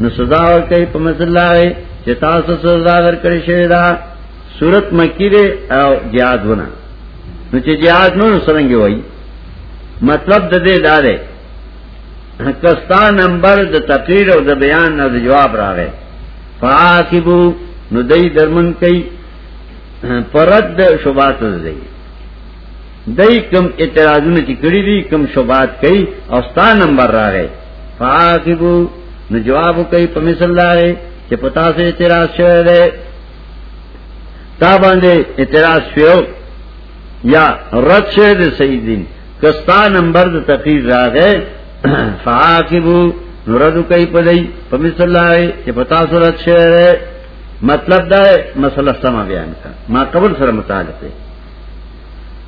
نو سزا ورکئی پمس اللہ ہے کہ تاسو سزا ورکڑی شوی دا صورت مکی دے او جہاد ونا نو چې جہاد نو نو سرنگی وئی مطلب د دې دارے کستا نمبر د تقریر او د بیان او د جواب را راغې فاکبو نو دای درمن کوي پرد دا شبات شوبات دی۔ دای کم اعتراضونه چې کړی دي کم شوبات کوي او ستا نمبر راغې فاکبو نو جواب کوي په مثال لاره چې پتا سه اعتراض شوی دی تا باندې اعتراض شوی یا رد شوی دی سیدین کستا نمبر د تقریر راغې فاکبو نردو کئی پدئی پمیس اللہ ہے کہ پتا صورت شعر ہے مطلب دا ہے مسئلہ سما بیان کا۔ ما قبل سر متعلق ہے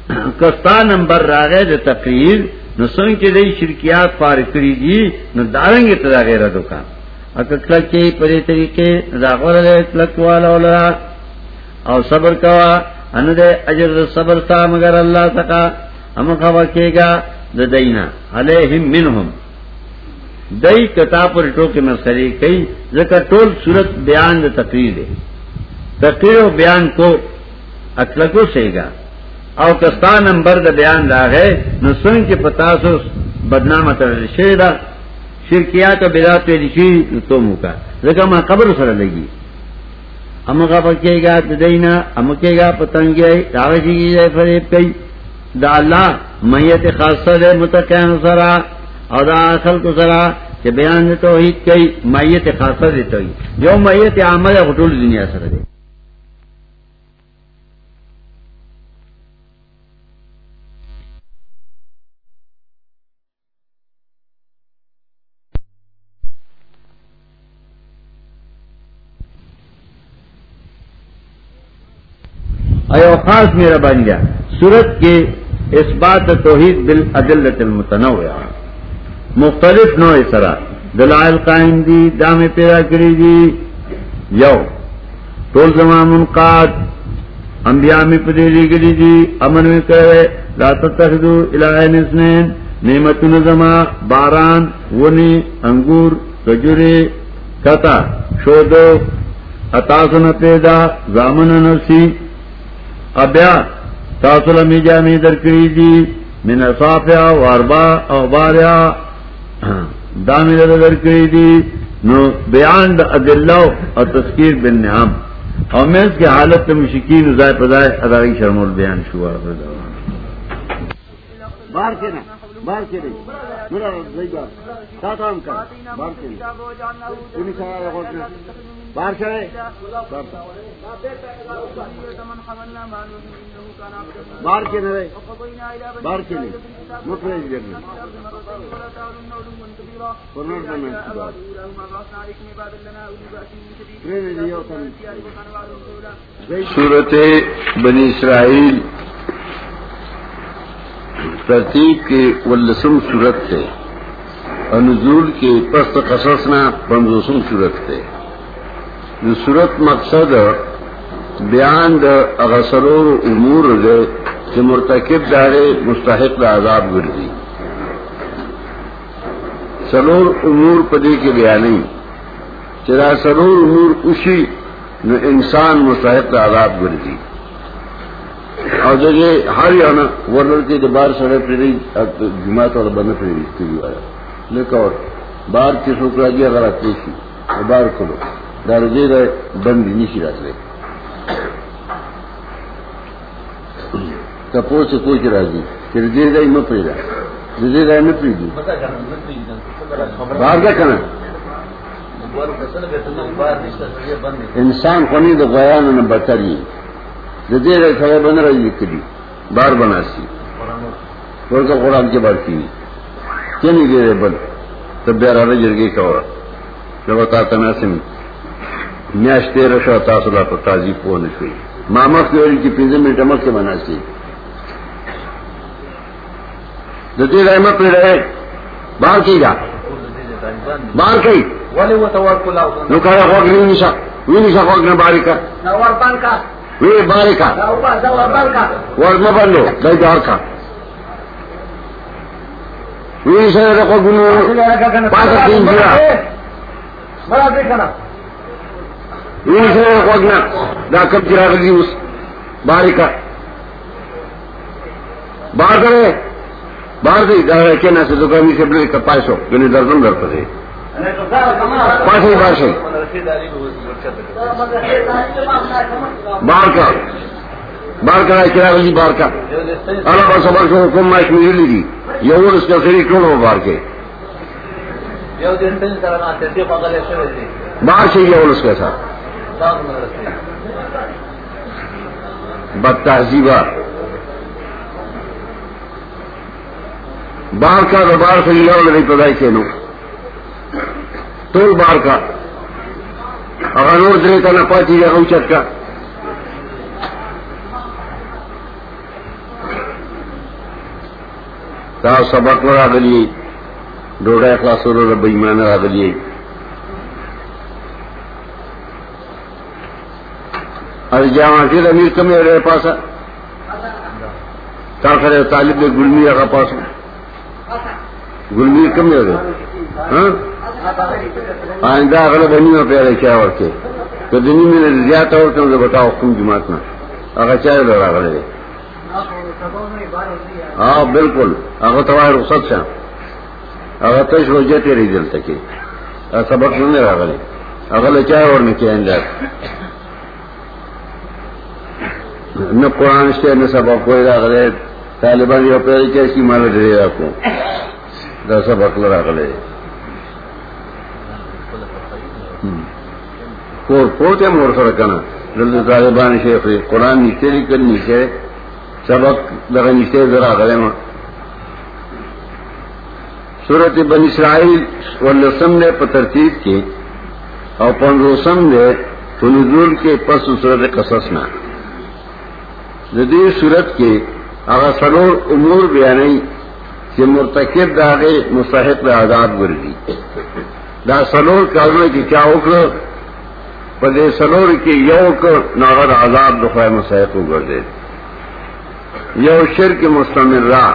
کستا نمبر راگے جو تقریر۔ نو سنگ کے دئی شرکیات پار کری دی، نو دارنگی تدا غیر ردو کا اکر کلک کے پدے طریقے داغور دے کلک والا والا او صبر کوا، انو دے اجر صبر تا مگر اللہ تکا ہم خوا کے گا دا دینا. علیہم منہم. دئی کتا پر ٹوکے مسئلے کئی زکر ٹول صورت بیان د تقریر دے. تقریر و بیان کو اطلقو سے گا. او کستا نمبر د بیان دا ہے نو سن کے پتاسو بدنامہ تر شیدا شرکیات و بدات پہ لکھی تو موکا زکر ما قبر سر لگی اما امکا پکے گا دینا امکے گا پتنگی ہے دعوی کی جائے فریب کئی دا اللہ میت خاصہ دے متقین سرا اور دا اصل کو سرا کہ بیان دے توحید کئی میت خاصہ دے توحید. جو میت عامل ہے غٹول دنیا سر دے خاص میرا بن گیا۔ سورت کے اس بات توحید بل عدلت المتنوع مختلف نوع سرا۔ دلائل قائم دی دام پیدا کری دی۔ یو۔ ٹول زمان منقاد۔ انبیاء میں پدے لی گلی دی۔ امن میں کرے۔ لا تتخذو الہ نسنین۔ نعمت نظما باران، ونی، انگور کجورے کتا، شودو۔ اتاسن پیدا۔ زامن نفسی ابیا تاثل می جامی در کری دی من اصافیا واربا او باریا. دامی در در کری دی نو بیان دا ادلو اور تذکیر بن نعم. اور میں اس کی حالت مشکین ازائے پدائے ادائی شرمول بیان شوا بار کے نا بار کے نہیں میرا کیا کام کر بار کے بار چڑھے بار کے نہیں بار کے نہیں۔ مطلب صورت بنی اسرائیل ترتیب کے ولسم صورت تھے اور نزول کے پست قصصنا پنزوسم صورت تھے صورت مقصد بیان د اغسرور امور دے کہ مرتکب دارے مستحق عذاب گردی. سرور امور پدے کے بیانی. چرا سرور امور اسی نو انسان مستحق عذاب گردی. اور جگہ ہر آنا ورنر کے بار سڑے پھر جماعت اور بند پھر آیا. لیکن اور بار کے سوکرا جی اگر آتے تھی بار کھلو دار دے رہے بند نہیں رکھ لے کپور سے کوئی چرا دی. پھر دے رہی میں رہا دے رہے میں پی دی. باہر کا کہنا انسان کو نہیں تو گیا نہ بتری دے رہے کھڑے بن رہی کلی بار بناسی اور کا قرآن کے بار کی. کیا نہیں دے رہے بل تب بیار آلے جرگے کا اور جب بتا تنا سے میاش تیرہ شو تاسلا تو تازی پو نشوئی ماما کی اور کی پنجے منٹ مت کے بناسی دے رہے مت رہے باہر کی جا باہر کی نو کہا خوک نہیں نشا وی نشا خوک نہ باری کا وی باری کا بان کا بندو. دار وی نشا خوک نو پاسا تین دا کب گلی اس باری کا باہر کرے باہر دے دا کہنا سے دکانی سے کا در پاسے باہر کا باہر کا چراغ جی باہر کا اللہ حکم میں لی دی یہ اس کا سری کیوں ہو باہر کے باہر سے یہ اس کے ساتھ بد تہذیبہ باہر کا تو باہر سے یہ نہیں پیدائی کے نو۔ تو باہر کا۔ اگر نور دے کا نہ پاتی ہے اوچت کا۔ تا سبق ورا گلی ڈوڑا خلاص ورا بېمان را گلی امیر کم ہے پاسا تا کرے طالب گلمی کا پاس گلمی کم ہے۔ ہاں؟ آئندہ اگلے بنی میں پیارے کیا اور کے تو دنی میں نے زیادہ اور کم سے بتاؤ حکم جماعت میں۔ اگر چاہے لوگ اگلے ہاں بالکل۔ اگر تمہارے رخصت سے اگر تو اس روزے تیرے دل تک سبق نہیں رہا گلے اگلے چاہے اور نہ کیا اندر۔ نہ قرآن سے نہ سبق کوئی رہا طالبان یہ پیاری کیسی مانا ڈرے رکھوں دا سبق لڑا گلے کور پوتے مور سره کنه دلته طالبان شیخ قرآن نشته لیکل نشته سبق دغه نشته زرا غلما سورت بن اسرائیل ولسم نے په ترتیب کې او پنځوسم نے فنزول کې پس سورت قصص نه د صورت کې هغه سلور امور بیانې چې مرتکب داغه مستحق عذاب وردي دا سلور کارونه کې کیا وکړو پدے سلور کی یو کو ناغر عذاب دخوائے مسائق کو گردے یو شر کے مستمر را.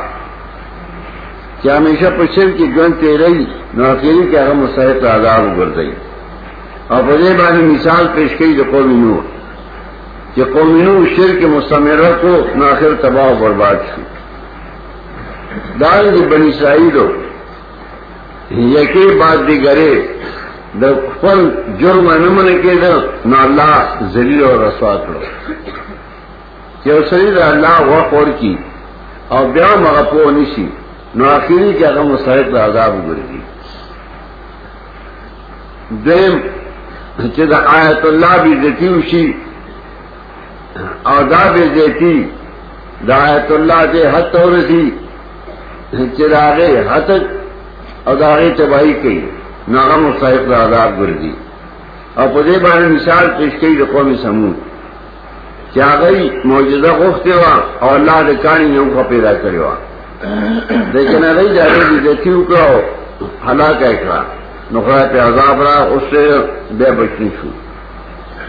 کیا ہمیشہ پر شر کی گنتے رہی ناخیری کے اگر مسائق عذاب گردئی اور پدے بارے مثال پیش کی جو قومی نو کہ قومی نو کے مستمرہ کو ناخر تباہ و برباد شو. دار کی بنی اسرائیل ہو یکی بات دیگرے د خپل جرم نه منې کېده نو الله ذلیل او رسوا کړو چې سړي د الله وقور کی او بیا هغه په نشي نو اخیری کې هغه مستحق د عذاب وګرځي دیم چې د آیت الله به ذتی وشي او دا به ذتی د آیت الله دې حد ورسي چې دا هغه حد او دا هغه تباہی صاحب کا عذاب گردی۔ اور پدے بارے مثال پیش کی رقو میں سمو کیا گئی؟ موجودہ گفتے ہوا اور اللہ نے کہانی یوں کا پیدا کرے ہوا۔ لیکن ارے جا رہی دیکھی کرو ہلاک ہے کرا نقرا پہ عذاب رہا، اس سے بے بچنی چھو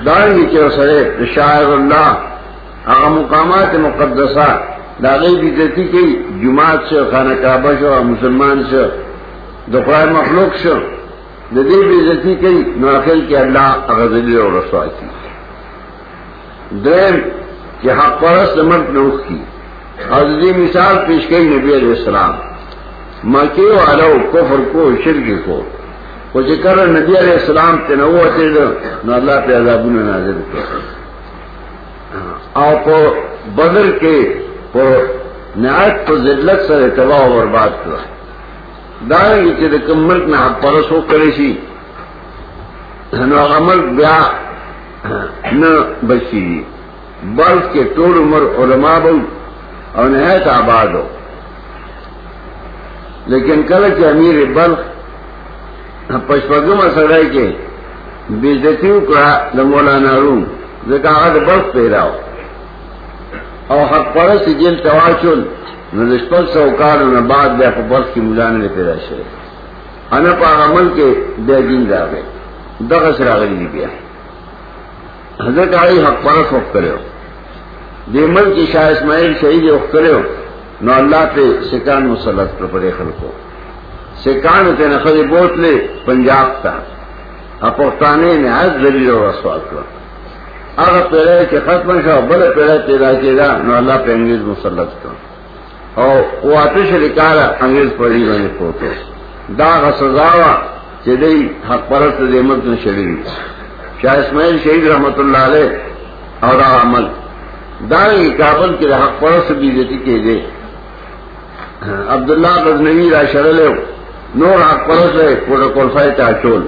دائیں گی کہ سرے شاعر اللہ، آغا مقامات مقدسہ داغی بھی دیتی کی جماعت سے خانہ کعبہ شو مسلمان سے دفعہ مخلوق سے ندی بھی عزتی کی ناخل کے اللہ غزلی اور رسوا کی۔ دین کہ حق پرست مرد نوخ کی۔ حضرتی مثال پیش گئی نبی علیہ السلام، مکی والو کفر کو شرک کو۔ وہ ذکر نبی علیہ السلام تنوع نہ اللہ پہ عذاب نے نازل کیا آپ بدر کے نہایت تو ذلت سے تباہ و برباد کیا دارنگی چې د کوم ملک نه پرسو کړی شي، نو عمل بیا نه بچي بلکې ټول عمر علما بو او نهایت آباد ہو لیکن کله چې امیر بلخ پشپګم سړی کې بیزتی وکړه د مولانا روم ځکه هغه د بلخ پیراو۔ او حق پرست جیل تواچل نو د شپږ بعد بیا په بلخ کې مولانا پیدا شوی ان پا عمل کے بے دین را گئے۔ دغس را گئی بیا۔ حضرت علی حق پرس وقت کرے ہو دے ملک کی شاہ اسماعیل شہید وقت کرے ہو نو اللہ پہ سکان مسلط پر پڑے خل کو سکان تے بوت لے، پنجاب تا۔ اپوختانے نے آج دلیل اور رسوال کرا اگر پیڑے کے ختم شو بڑے پیڑے پیدا کیے نو اللہ پہ انگریز مسلط کرا اور وہ آتش لکارا انگریز پڑھی بنے پوتو۔ دا سزاوا چدئی حق پرست دمت نے شریری شاہ اسماعیل شہید رحمت اللہ علیہ اور عمل دار کابل کے حق پرست بی جے پی کے دے۔ عبداللہ غزنوی را شرل نور حق پرست ہے پروٹوکول فائے چاچول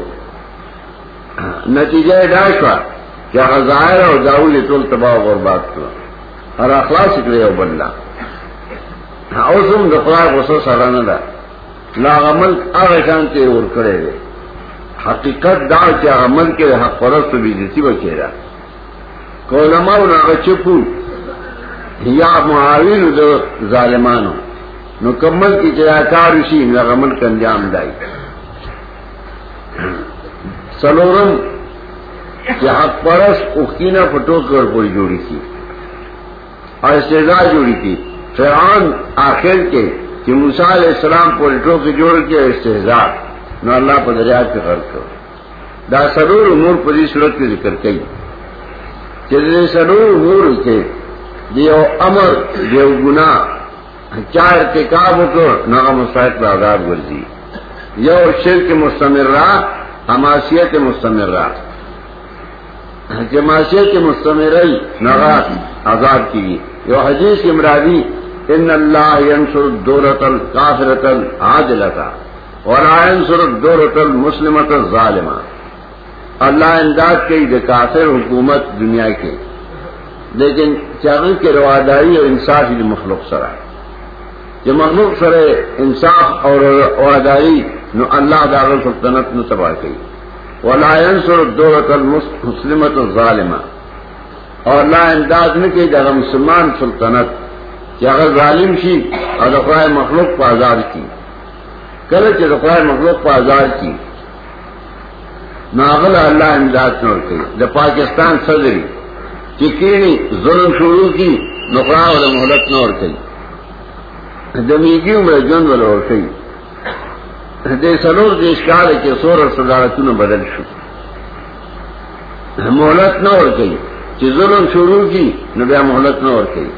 نتیجہ ڈاش ہوا کیا غزائر اور داؤل ٹول تباہ اور بات کرو اور اخلاص کرے ہو بدلا اور تم دفعہ غصہ سالانہ دا لا عمل اغشان کے اور کرے گے حقیقت دا کیا عمل کے حق پرست بھی دیتی بچے رہا کولما نہ چپو یا معاون دو ظالمانو. مکمل کی چیا کارشی نہ کا انجام دائی سلورم کہ حق پرست اختینہ پٹو کر کوئی جوڑی تھی اور استجا جوڑی تھی فرعون آخر کے کہ موسیٰ علیہ السلام کو لٹو کے جوڑ کے استحزار نہ اللہ پر دریا کے غرق کرو دا سرور امور پری صورت کی ذکر کئی کہ سرور امور کے دیو امر دیو گنا کیا ارتکاب کو نہ مستحق آزاد ورزی۔ یو شرک مستمر رہا حماسیت مستمر رہا جماعت مستمر رہی نہ آزاد کی یو حدیث امرادی ان اللہ ینصر الدولت الکافرت العادلتا ولا ینصر الدولت المسلمت الظالمہ۔ اللہ امداد کی دے کافر حکومت دنیا کے۔ لیکن چاغل کے رواداری اور انصاف مخلوق سرا۔ جو مخلوق سرے انصاف اور رواداری نو اللہ داغل سلطنت نو تباہ کی۔ ولا ینصر الدولت المسلمت الظالمہ اور اللہ امداد نے کی جگہ مسلمان سلطنت کہ اگر ظالم شی، اور رقائے مخلوق کو آزاد کی۔ کرے کہ رقائے مخلوق کو آزاد کی۔ ناغل اللہ امداد نور کی۔ جب پاکستان صدری چکینی ظلم شروع کی نقرا اور محلت نور کی۔ دمیگی میں جن والا اور کئی دے سلور دیش کال کے سور اور صدارتوں بدل شو. محلت نہ اور کئی کہ ظلم شروع کی نہ بیا محلت نہ اور کئی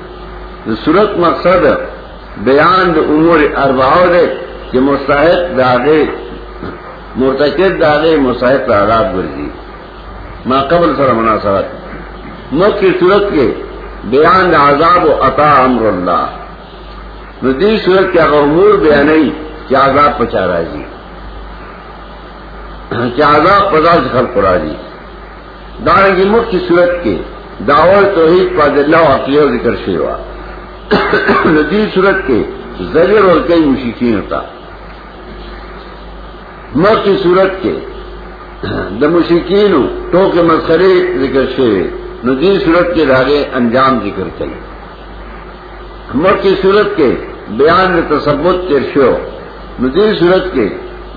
صورت مقصد، بیان امور ارباؤ دے کہ مستحق داغے مرتکب داغے مستحق آراب ورزی ماں قبل سر مناسبت. مت کی صورت کے بیان عذاب و عطا امر اللہ ندی صورت کے اگر امور بیان نہیں کیا عذاب پچا رہا جی کیا عذاب پدا سے خلق جی دارنگی مکھ کی صورت کے داول توحید پا دلہ و عقلی و ذکر شیوا ندی صورت کے زجر اور کئی مشکین ہوتا مر کی صورت کے د مشکین تو کے مسئلے ذکر شیوے ندی صورت کے دھاگے انجام ذکر کئی مر کی صورت کے بیان میں تصبت کے شو۔ ندی صورت کے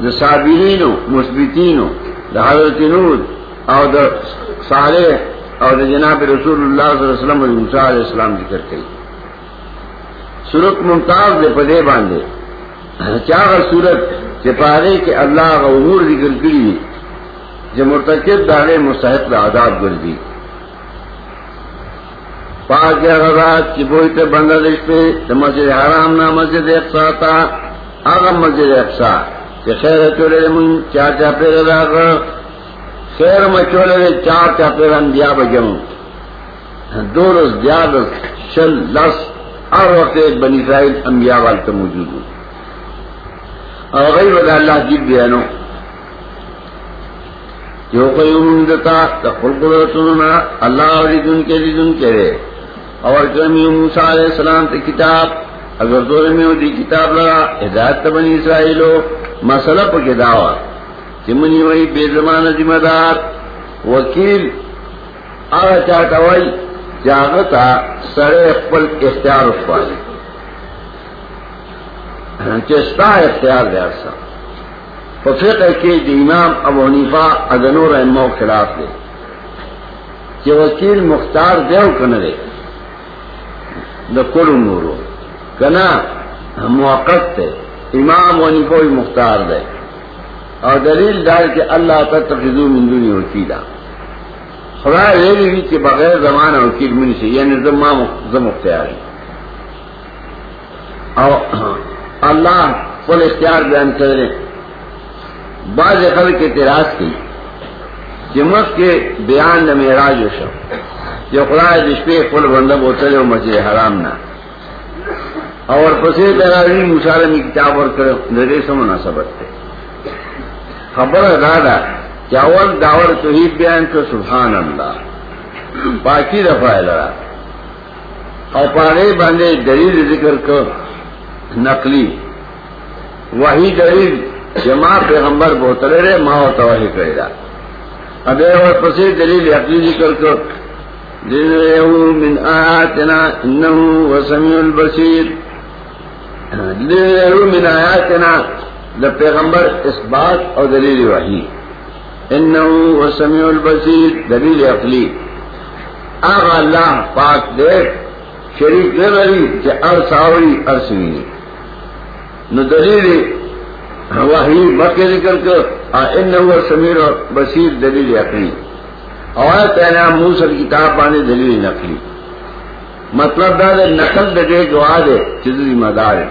جو صابرین مثبتین دا حضرت نور اور دا سارے اور دا جناب رسول اللہ صلی اللہ علیہ وسلم علیہ السلام ذکر کئی۔ سورت ممتاز دے پدے باندھے کیا سورت چپارے کے اللہ کا امور ذکر کری جو مرتکب دارے مستحق آزاد گردی۔ پاک غزات کی بوئی تے بندہ رشتے تو مسجد حرام نہ مسجد اقسا تھا آگم مسجد اقسا کہ خیر چولے من چار چا پیر داغ خیر مچولے چار چا پیر دیا بجم۔ دو رس دیا شل لس ہر وقت ایک بنی اسرائیل انبیاء وال تو موجود ہوں اور غیر بدا اللہ جیب بیانو جو کوئی عمدتا تخل قدرتنا اللہ علی دن کے لی دن کے رہے اور کمی موسیٰ علیہ السلام تے کتاب، اگر دور میں ہوتی کتاب لگا، ہدایت تا بنی اسرائیلو، مسئلہ پا کے دعوی۔ کہ منی بے زمان ذمہ دار، وکیل، آگا چاہتا وئی جاگتا سرے پل اختیار اخوالے چستا اختیار دیا سا فقہ کے جو امام ابو حنیفہ ادنو رحمہ خلاف دے۔ کہ وکیل مختار دیو کنرے دا کل نورو. کنا موقع تے امام حنیفہ بھی مختار دے اور دلیل ڈال کے اللہ تخذو من دونی وکیلا خدا ریلی بھی کہ بغیر زمانہ وکیل منی سے یعنی زمان زم اختیار ہے اور اللہ کل اختیار بیان کر رہے بعض خل کے تراس کی جمت کے بیان نہ میراج و شب جو خدا دشپے فل بندہ بوتل و مسجد حرام نہ اور پسے تراوی مسالمی کتاب اور کرے سے مناسبت تھے خبر دادا چاول داور توحید بیان تو سبحان اللہ باقی دفعہ لڑا اور پارے باندھے دلیل ذکر کر نقلی وہی دلیل جمع پیغمبر بہترے رہے ماں و توحی کرے گا ابے اور پسی دلیل عقلی ذکر کر من آیاتنا انہو وسمیع البصیر من آیاتنا دا پیغمبر اس بات اور دلیل وحی. انہو وسمیع البصیر دلیل عقلی. آغا اللہ پاک دے، شریف دے رہی کہ ارس آوری ارس نہیں نو دلیل وحی مکہ ذکر کر انہو سمیر و دلیل عقلی. اور تینا موسل کتاب بانے دلیل نقلی۔ مطلب دا دے نقل دے گواہ دے چیزی مدار ہے۔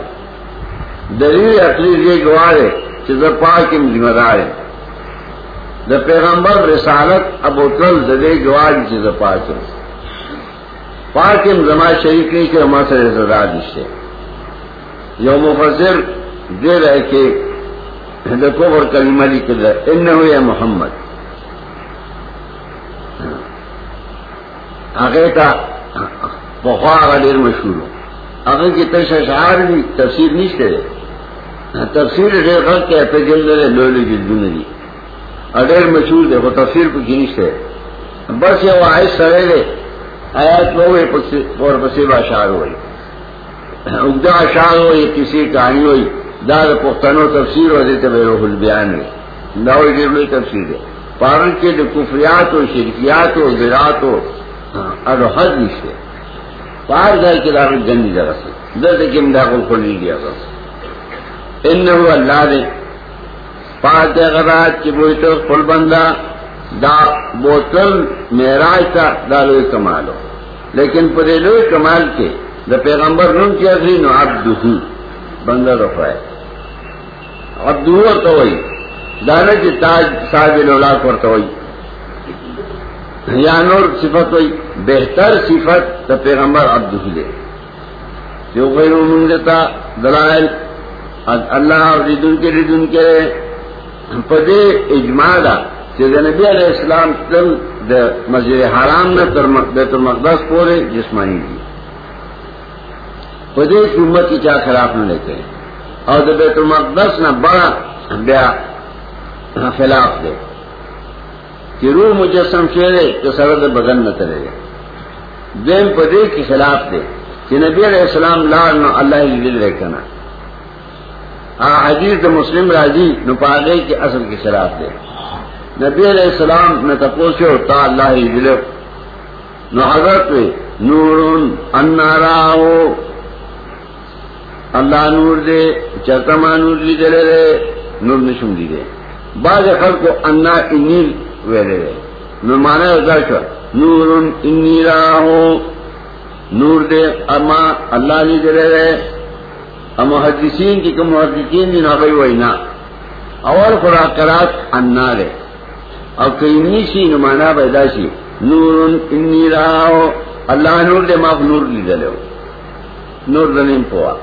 دلیل عقلی دے گواہ دے چیز پاکم ذمہ دار ہے۔ دا پیغمبر رسالت ابو تل دے گواہ دے چیز پاکم پاکم زما شریف نہیں کہ ہمارے سے رضا دشتے یو مفسر دے رہے کہ کو اور کلمہ لکھ دے، انہو یا محمد۔ آگے تا بخوا آگا مشہور ہو۔ آگے کی تش اشعار بھی تفسیر نہیں کرے ہاں، تفسیر دیر خلق کے اپنے جلد دے لولی جلدو ندی اڈیر مشہور دے، وہ تفسیر پہ کی نہیں کرے بس یہ وہ آئیس سرے دے آیات وہ ہوئے اور پسیب اشعار ہوئی۔ اگدہ اشعار ہوئی، کسی کہانی ہوئی۔ دار پختانو تفسیر اور دیتے بے روح البیان میں داوئی ڈیرلوئی تفسیر ہے پارن کے جو کفریات ہو شرکیات ہو زراعت ہو اور حد نشتے پار گئے کے داخل گندی جگہ سے درد کے داخل کھول نہیں گیا بس ان اللہ نے پانچ غرات کی بوتل کھل بندہ دا بوتل، معراج کا دالو کمال ہو لیکن پورے لو کمال کے دا پیغمبر نون کی اصلی نو آپ دہی بندہ رفائے اب دور تو وہی دانا کی تاج صاحب ساج لولا کرتا ہوئی یا نور صفت ہوئی بہتر صفت دا پیغمبر عبد دے۔ جو غیر امون دیتا دلائل اللہ اور ردن کے ردن کے پدے اجماع دا کہ نبی علیہ السلام تل مسجد حرام نہ بیت المقدس پورے جسمانی دی۔ پدے امت کی کیا خلاف نہ لیتے۔ ہیں اور بیت المقدس نہ بڑا بیا خلاف دے۔ کہ روح مجسم شیرے تو سرد بدن نہ کرے گا۔ دین پدے کے خلاف دے، کہ نبی علیہ السلام لال نو اللہ دل رہے کنا۔ حدیث مسلم راضی، نو پاگے کے اصل کے خلاف دے۔ نبی علیہ السلام نہ تپو سے ہوتا اللہ دل نو حضرت نور انارا ہو اللہ نور دے چرتما نور لی دلے رے نور نشم دی دے۔ بعض خلق کو انا انی ویلے نو مانا ہوتا نور انی راہو۔ نور دے، اما اللہ لی دلے رے اما حدیثین کی کم محدثین دی ناغی وینا۔ اول خوراکرات انا رے اور کئی نیسی نو مانا بیدا سی نور انی راہو۔ اللہ نور دے، ماف نور لی دلے۔ ہو نور دنیم پوا۔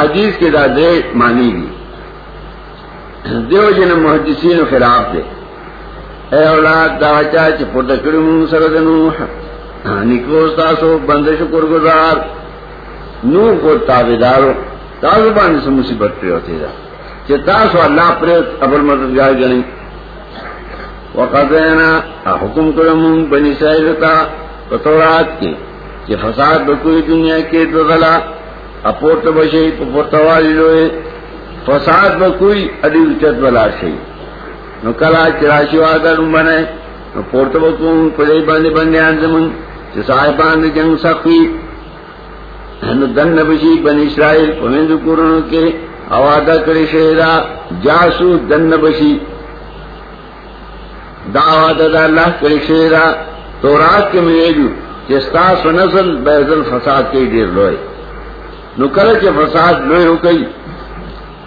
حدیث کے دا دے مانی گی دیو جن محدثین و خلاف دے۔ اے اولاد، دا چا چی پرتکڑی من سرد نوح. نکوز تاسو بند شکر گزار نوح کو تابدارو. تاسو باندې سم مصیبت پر ہوتی دا. چی تاسو اللہ پر ابل مددگار گنی وقضینا حکم کرمون بنی اسرائیلتا پتورات کی. چی فساد بکوی دنیا کے دو غلا. اپورت بشی پورتوالی لوئے. فساد میں کوئی ادی اچت بلا سی نو کلا چراشی وادا نم نو پورت بکون پدی باندے بندے آنزمن چی صاحبان جنگ سخوی نو دن نبشی بن اسرائیل پمند کورنو کے اوادا کری شہرا جاسو دن نبشی۔ دا آوادا دا اللہ کری شہرا تو رات کے میجو چستاس و نسل بیزل فساد کے دیر لوئے۔ نو کل کے فساد لوئے ہو گئی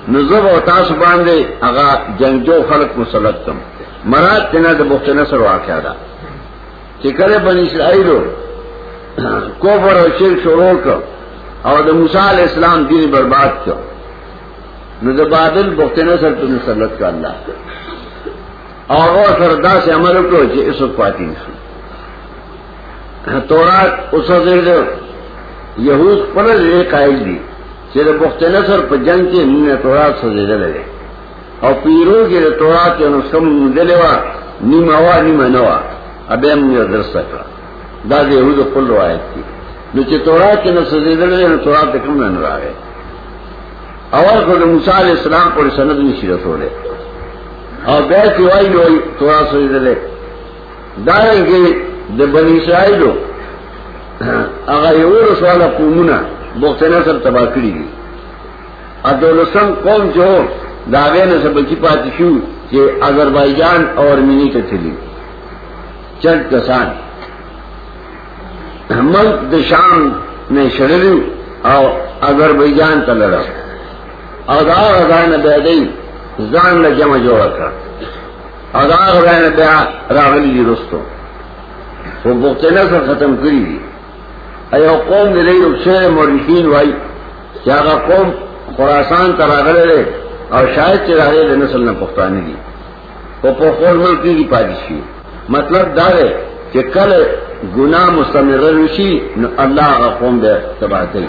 نظب و تاس باندھے اگا جنگجو خلق مسلط کم مراد تینا دا بخت نصر واقعہ دا چکر بن اسرائیلو کوفر و شرک شروع کر اور دا موسیٰ علیہ السلام دین برباد کر نو بادل بخت نصر تو مسلط کا اللہ اور وہ سردا سے عمل کو جی اس وقت پاتی نسو تورات اس وقت یہود پلر ایک قائل دی چیر بخت نصر پا جنگ کے نین تورات سزے دلے اور پیرو کے تورات کے نسکم دلے وا، نیم ہوا نیم نوا اب ہم نے درس سکا داد یہود پل روایت کی. نو چی تورات کے نہ سزے دلے نو تورات کم نہ نرا گئے اول کو موسیٰ علیہ السلام پر سند نہیں شیرت ہو اور بیس وائی ہوئی تورات سزے دلے دائیں گے د بنی اسرائیلو هغه یو رسواله قومونه بوختنه سره تبا کړی دي ادولسم قوم جو داغه نه سبا کی پاتې شو چې آذربایجان او ارمینی ته چلی چند کسان۔ ملک د شام نه شړلو او آذربایجان ته لړ او دا غزان به دی ځان له جمع جوړ کړ او دا غزان بیا راغلی دي وہ بختنا سے ختم کری دی ایو قوم نے رہی شیر مورخین وائی کیا قوم خراسان تراغلے رہے اور شاید چراغے دے نسل نہ پختانی دی. وہ پخور ملکی کی پادشی مطلب دار ہے کہ کل گناہ مستمر رشی اللہ کا قوم دے تباہ کری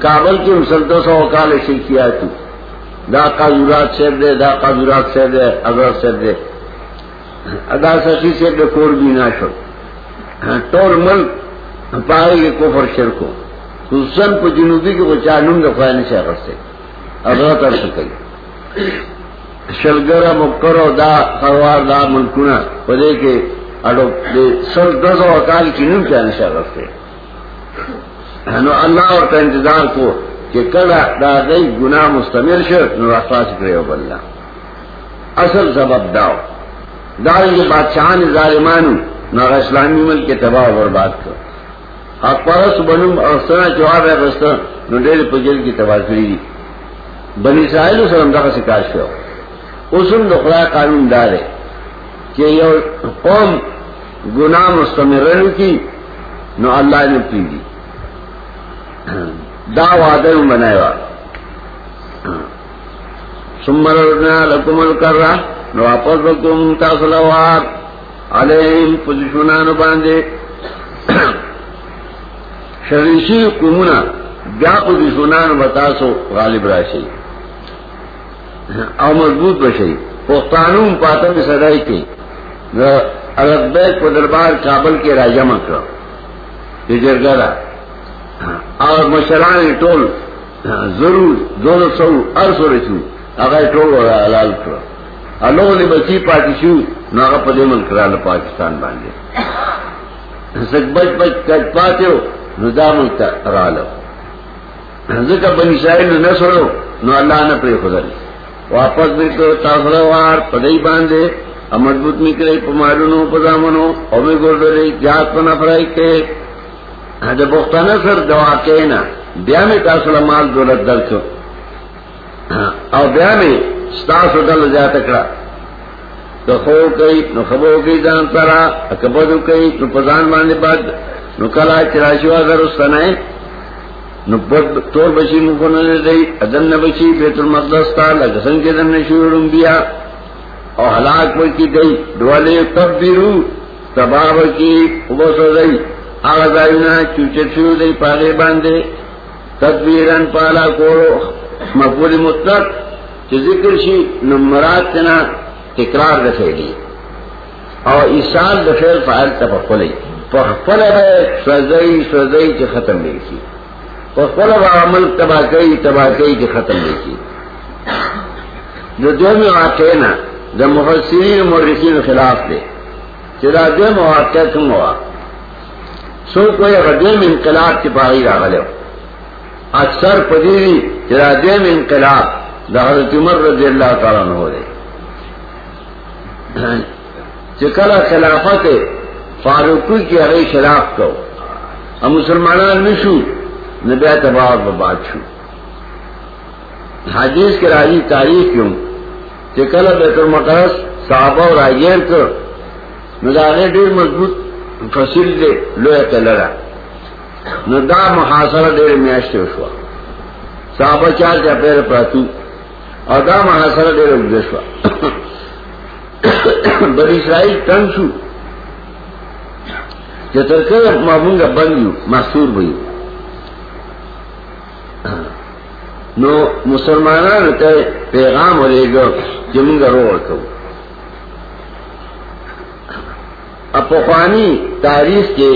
کابل کی مسلطوں سو کال شرکیا تو دا قاضورات سیر دے، دا قاضورات سیر دے اگر سیر دے. ادا سچی سے ڈکور بھی نہ شو ٹول ہاں، ملک پائے گے کوفر شر کو حسن کو جنوبی کے وہ چانم دفاع نہیں سے کرتے اگر کر سکے شلگر مکر دا خروار، دا ملکنا پدے کے اڈو سر دس اور اکال کی نم کیا نشا کرتے اللہ اور کا انتظار کو کہ کل دا گئی گناہ مستمر شر، نو رفاس کرے ہو بلّہ اصل سبب داؤ داریں گے بادشاہ نے ظالمانو نہ اسلامی ملک کے تباہ و برباد کر۔ آپ پرس بنم اور جواب ہے رستہ نو ڈیل پجل کی تباہ کری دی. بنی اسرائیل سے ہم دفعہ سکاش کرو اسم دخلا قانون دار ہے کہ یہ قوم گناہ مستمر کی، نو اللہ نے پی دی. دا وعدہ بنائے بنایا سمر لکمل کر رہا نو واپس بکم تاسلوار علیہم پوزیشنانو باندے. شریشی قومنا بیا پوزیشنانو بتاسو غالب راشی او مضبوط بشی پختانوم پاتم صدائی کی اگر بیت پا دربار کابل کے راجہ مکر یہ جرگرہ اور مشران ٹول ضرور دو سو ارسو رسو اگر ٹول اور حلال کرو اللہ نے بچی پاتی شو؟ نو هغه په دې ملک پاکستان باندې. سک بچ بچ کټ پاتیو نو دا ملک را له ځکه بنی اسرائیل نه سره نو الله نه پرې خدای. واپس دې کو تاسو وار په دې باندې مضبوط میکړې په مالونو، په ځامنو او به ګورډلې جات په نفرای کې. دا بوختانه سر دوا کینا بیا می تاسو مال دولت در درکو او بیا می ستاسو دل زیات کړه. تو خو کوي نو خبرو کوي ځان سره کبدو کوي نو پزان باندې باد نو کلا چرایشو اگر واستنه نو بد تور بشي نو کو دی اذن نه بیت المقدس تا لږ څنګه دن شروع بیا، او هلاک وای کی دی دواله تبدیرو تباہ کی وبسو دی هغه ځایونه چې شروع دی پاله باندې تدبیرن پالا کولو مقبول مطلق چې ذکر شي نو مراد تنا تکرار د فعلی او ایصال د فعل فاعل ته په خپلې په خپل به سوځي سوځي چې ختم دی شي عمل تباہ کئی تباہ کئی کے ختم دیکھی جو دو میں واقع نا جب محسرین مرخین خلاف تھے چلا دو میں واقع تم ہوا۔ سو کوئی غدیم انقلاب کی پاہی راغل ہو۔ اکثر پدیری چلا دیم انقلاب دا حضرت عمر رضی اللہ تعالیٰ نے ہو رہے چکلا خلافت فاروقی کی اگئی شراف کو۔ ہم مسلمان نشو نبی تباہ بباد شو۔ حدیث کے راجی تاریخ کیوں؟ چکل بیت المقرس صحابہ اور آئیر کر نداغے ڈیر مضبوط فصیل دے لویا تلرا ندا محاصرہ ڈیر میاشتے وشوا صحابہ چار چا پیر پراتو۔ اور دا محاصرہ ڈیر اگدشوا بنی اسرائیل تنگ شو۔ چترکر مابونگا بندیو محصور بھئیو نو مسلمانان ته پیغام ورېګو چې موږ روړ کوو اپوخانی تاریخ کې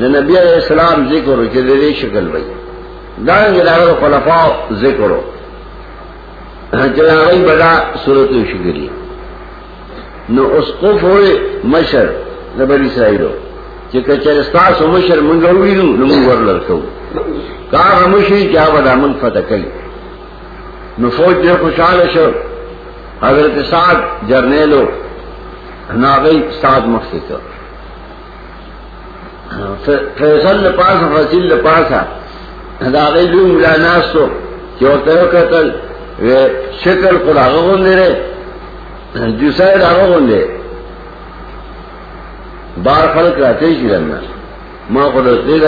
د نبی عليه السلام ذکر چې د دې شکل وای دا غلاغه خلفاء ذکرو چې هغه بڑا صورت شګری نو اس کو فوره مشر د بنی اسرائیلو. چې کچر ستاسو مشر مونږ وینو نو موږ ورلکو کا همشي کیا ودا من فتح کوي نو فوج دے خوشحال شو. حضرت سعد جرنیلو ناغی سعد مخصی کر فیصل لپاس فصیل لپاسا داغی لو ملا ناستو چوتے قتل وی شکل خود آغا گوندے رے جسائد آغا گوندے بار خلق راتے شی جی لننا ما خود رسلی جی.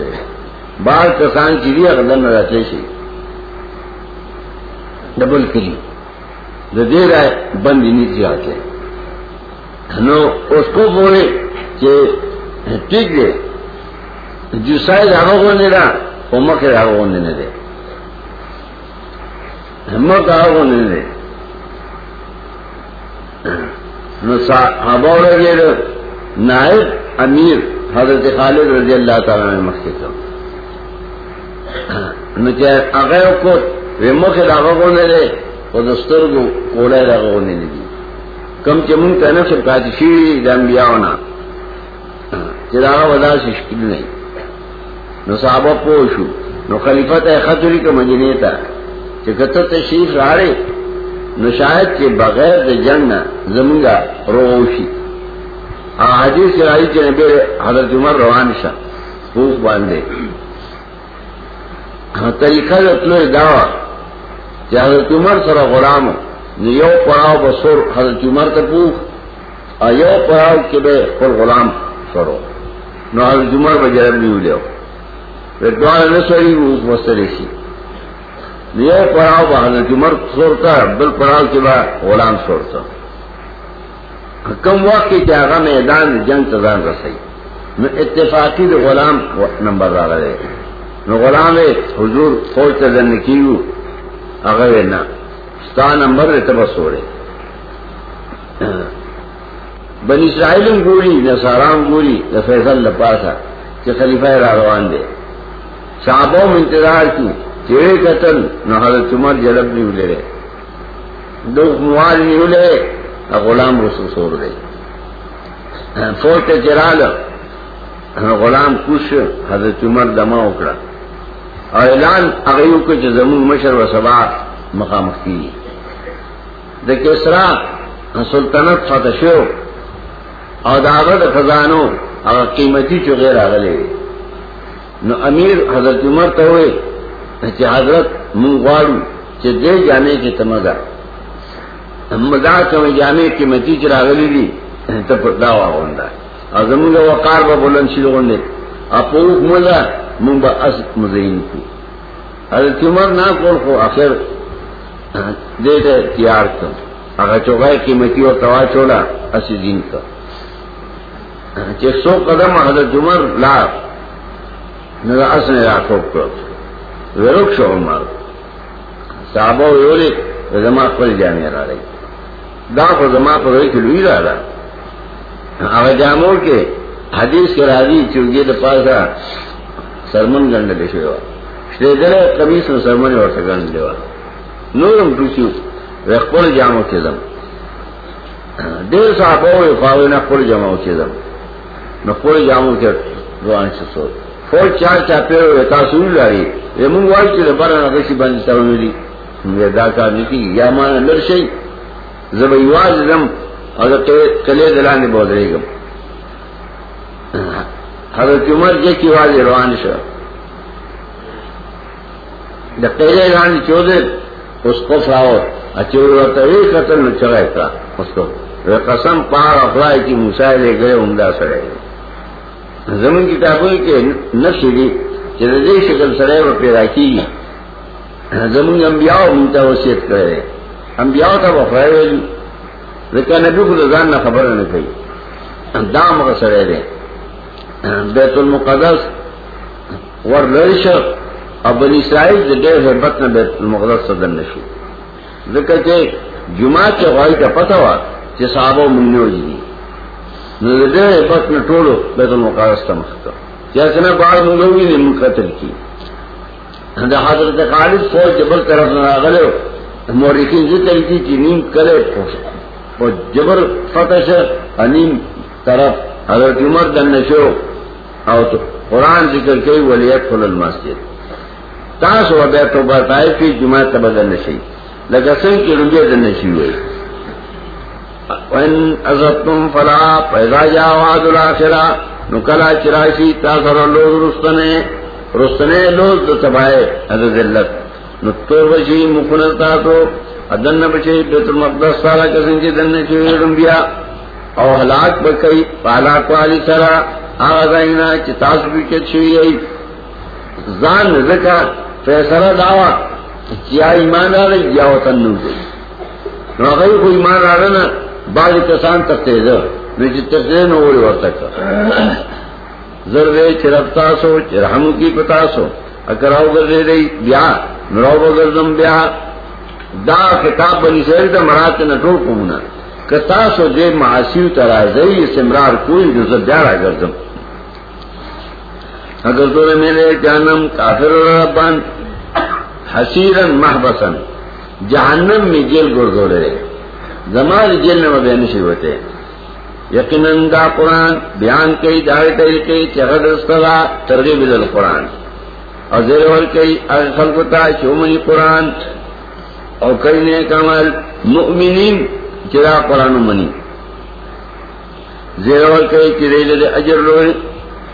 رہے بار کسان چیدی اگر لننا راتے شی جی. ڈبل کلی. دے رہا ہے بند نیچے آتے. نو اس کو بولے کہ ٹھیک دے. جو شاید آگو ہونے رہا وہ مکر آگو ہونے دے ہمت مک آگو ہونے دے نو صحابہ رضی نائب امیر حضرت خالد رضی اللہ تعالیٰ نے مکے کر اگر کو ویمو کے داغا کو نے دے وہ دستر کو کوڑا داغا کو نے دی کم چمن کا نفس کاتشی دانبیا ہونا چراغا ودا سے شکل نہیں نو صحابہ پوشو، نو خلیفت ہے خطری کا مجنی تھا کہ قطر تشریف رارے نو شاید کے بغیر دے جنگ زمینگا روشی حدیث کے رائی کے نبی حضرت عمر روان شاہ پوخ باندھے۔ طریقہ اتنا دعوی کہ حضرت عمر سر غلام یو پڑاؤ بسور حضرت عمر کا تپوخ اور یو پڑاؤ کے بے پر غلام سرو۔ نو حضرت عمر بجرب نہیں لو دوار نسوری اس مسئلے سی یو پڑاؤ با حضرت عمر سورتا بل پڑاؤ کے بعد غلام سورتا کم وقت کی آگا میدان جنگ تزان رسائی نو اتفاقی دے غلام نمبر را رہے نو غلام حضور فوج تزن کیو اگر نا ستا نمبر رہتا بس ہو رہے بنی اسرائیل گوری نسارام گوری نہ فیصل لپاسا کہ خلیفہ را روان دے صحابوں میں انتظار کی چیڑے قتل نہ حضرت عمر جلب نہیں ملے رہے دو موال نہیں ملے غلام رسو سور دے۔ فوج کے چرال غلام کش حضرت عمر دما اکڑا۔ اور اعلان اغیو کو جو زمون مشر و سبا مقام کی۔ د کسرا سلطنت فتح شو۔ اور دعوت خزانو اور قیمتی جو غیر اگلے نو امیر حضرت عمر تو ہوئے کہ حضرت منگواڑو کہ دے جانے کی تمگا مدا کم جانے قیمتی چراغلی دی تب دعوا ہوندا اور زمون وقار با بلند شلو ہوندے اپوک مزا من با اس مزین کو. حضرت عمر نہ کول کو آخر دے دے تیار کر اگر چوکائے قیمتی اور توا چوڑا اسی دین کا کہ سو قدم حضرت عمر لا نہ اس نے راکھو کر ورک شو عمر. صحابہ ویولے زما خپل جامع را رہی. دا خو زما پر وی کہ لوی را رہا اگر جامور کے حدیث کے راضی چوگی د پاسا سرمن گنڈ لے شو دل قمیص نو سرمنی ورته ګڼل دیوا نورم ټوچو خپل جامو کې دم ډېر صحابه وي خو نه خپل جامو کې دم نو خپل جامو کې روان شو سو فور چار چا پیرو تاسو لري زمون وایي چې بار نه غشي باندې تاویلي. موږ دا کار نکي یا ما لر شي زبې واز زم او ته کله دلانه بولېګم حضرت عمر جے کی واز روان شو۔ د قیله روان چودے اس کو فراو۔ اچور ورته وی قتل نو چلای کا اس کو۔ قسم پار افرای کی موسی گئے عمدہ سره زمون کتابوں کې نفس دي چې شکل سره و پیدا کیږي زمون انبیاء مونته وصیت کړي انبیاء ته وفایل ځکه نبی خو ځان نه خبره نه کوي. دا موږ سره دی. بیت المقدس ورلش او بنی اسرائیل د ډېر hebat نه بیت المقدس صدر نشي ځکه چې جمعه کې غوړی ته پتا و چې صحابه مونږ نه وځي نو دې بس نه ټولو بیت المقدس ته مخته یا څنګه بار مولوی دې من قتل کی دا حضرت خالد فوج جبل طرف نه راغله مورخین ذکر کی چې نیم کله او جبر فتح شه انیم طرف حضرت عمر دن شو او تو قرآن ذکر کوي ولیت فل المسجد۔ تاس تاسو بیا توبه تای کی جمعه ته بدل نشي لکه څنګه چې روزه دن نشي وي وَإِنْ أَزَبْتُمْ فَلَا فَإِذَا جَاءَ وَعْدُ الْآخِرَةِ نُكَلَا چرائشی تاثر لوز رستنے رستنے لوز دو تبائے حضرت ذلت۔ نتور بشی مکنتا تو ادن بشی بیت المقدس سارا کسن چی دن چوئی رنبیا او حلاک بکئی پالاک والی سرا. آغازائینا چی تاس بیچت شوئی ای. زان ذکا فیصلہ دعوی. چیا ایمان آرہی یا وطن نو دی نو کو ایمان آرہنا بعض کسان تکتے دو نجی تکتے نو اوڑی ورتک ضرورے چرفتا سو چرحمو کی پتا سو اگر آو گردے دی بیا. نراو بگردم بیا. دا خطاب بنی سیر دا مرات نٹو کمونا کتا سو دے معاسیو ترازی سمرار کوئی جو سب بیارا گردم. اگر تو میرے جانم کافر ربان، حسیرن محبسن جہنم میں جیل گردو رہے زمان جیل میں بے نشی ہوتے. یقیناً دا قرآن بیان کئی دائے طریقے چہر رسطلا ترغیب دل قرآن. اور زیر ور کئی اگر خلقتا شومنی قرآن اور کئی نیک عمل مؤمنین چرا قرآن منی۔ زیر ور کئی چرے لدے اجر روئے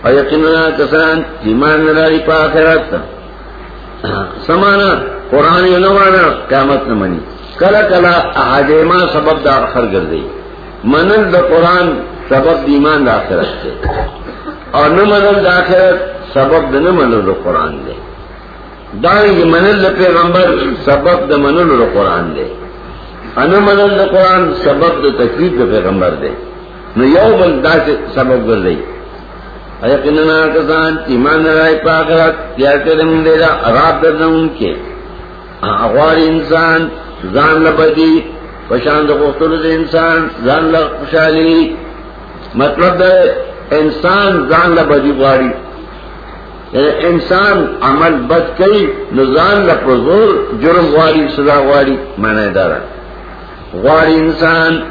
اور یقیناً کسان ایمان نلاری پا آخرات سمانا قرآن نوانا قیامت نہ منی۔ کلا کلا احادیما سبب دا آخر گر دی منل دا قرآن سبب دا ایمان دا آخرت دے اور نہ منل دا آخرت سبب دا نہ منل دا قرآن دے دانگی منل دا پیغمبر سبب دا منل دا قرآن دے انا منل دا قرآن سبب دا تکلیف دا پیغمبر دے نو یو بل دا سبب گر دی یقیننا کسان ایمان رائی پاکرات تیار کردن دے دا عذاب دردن ان کے اغوار انسان زان لبدی پشان دا قختل دا انسان زان لخشالی مطلب دا انسان زان لبدی غواری انسان، عمل بد کئی نو زان لپرزور جرم غواری صدا غواری معنی دارا غواری انسان،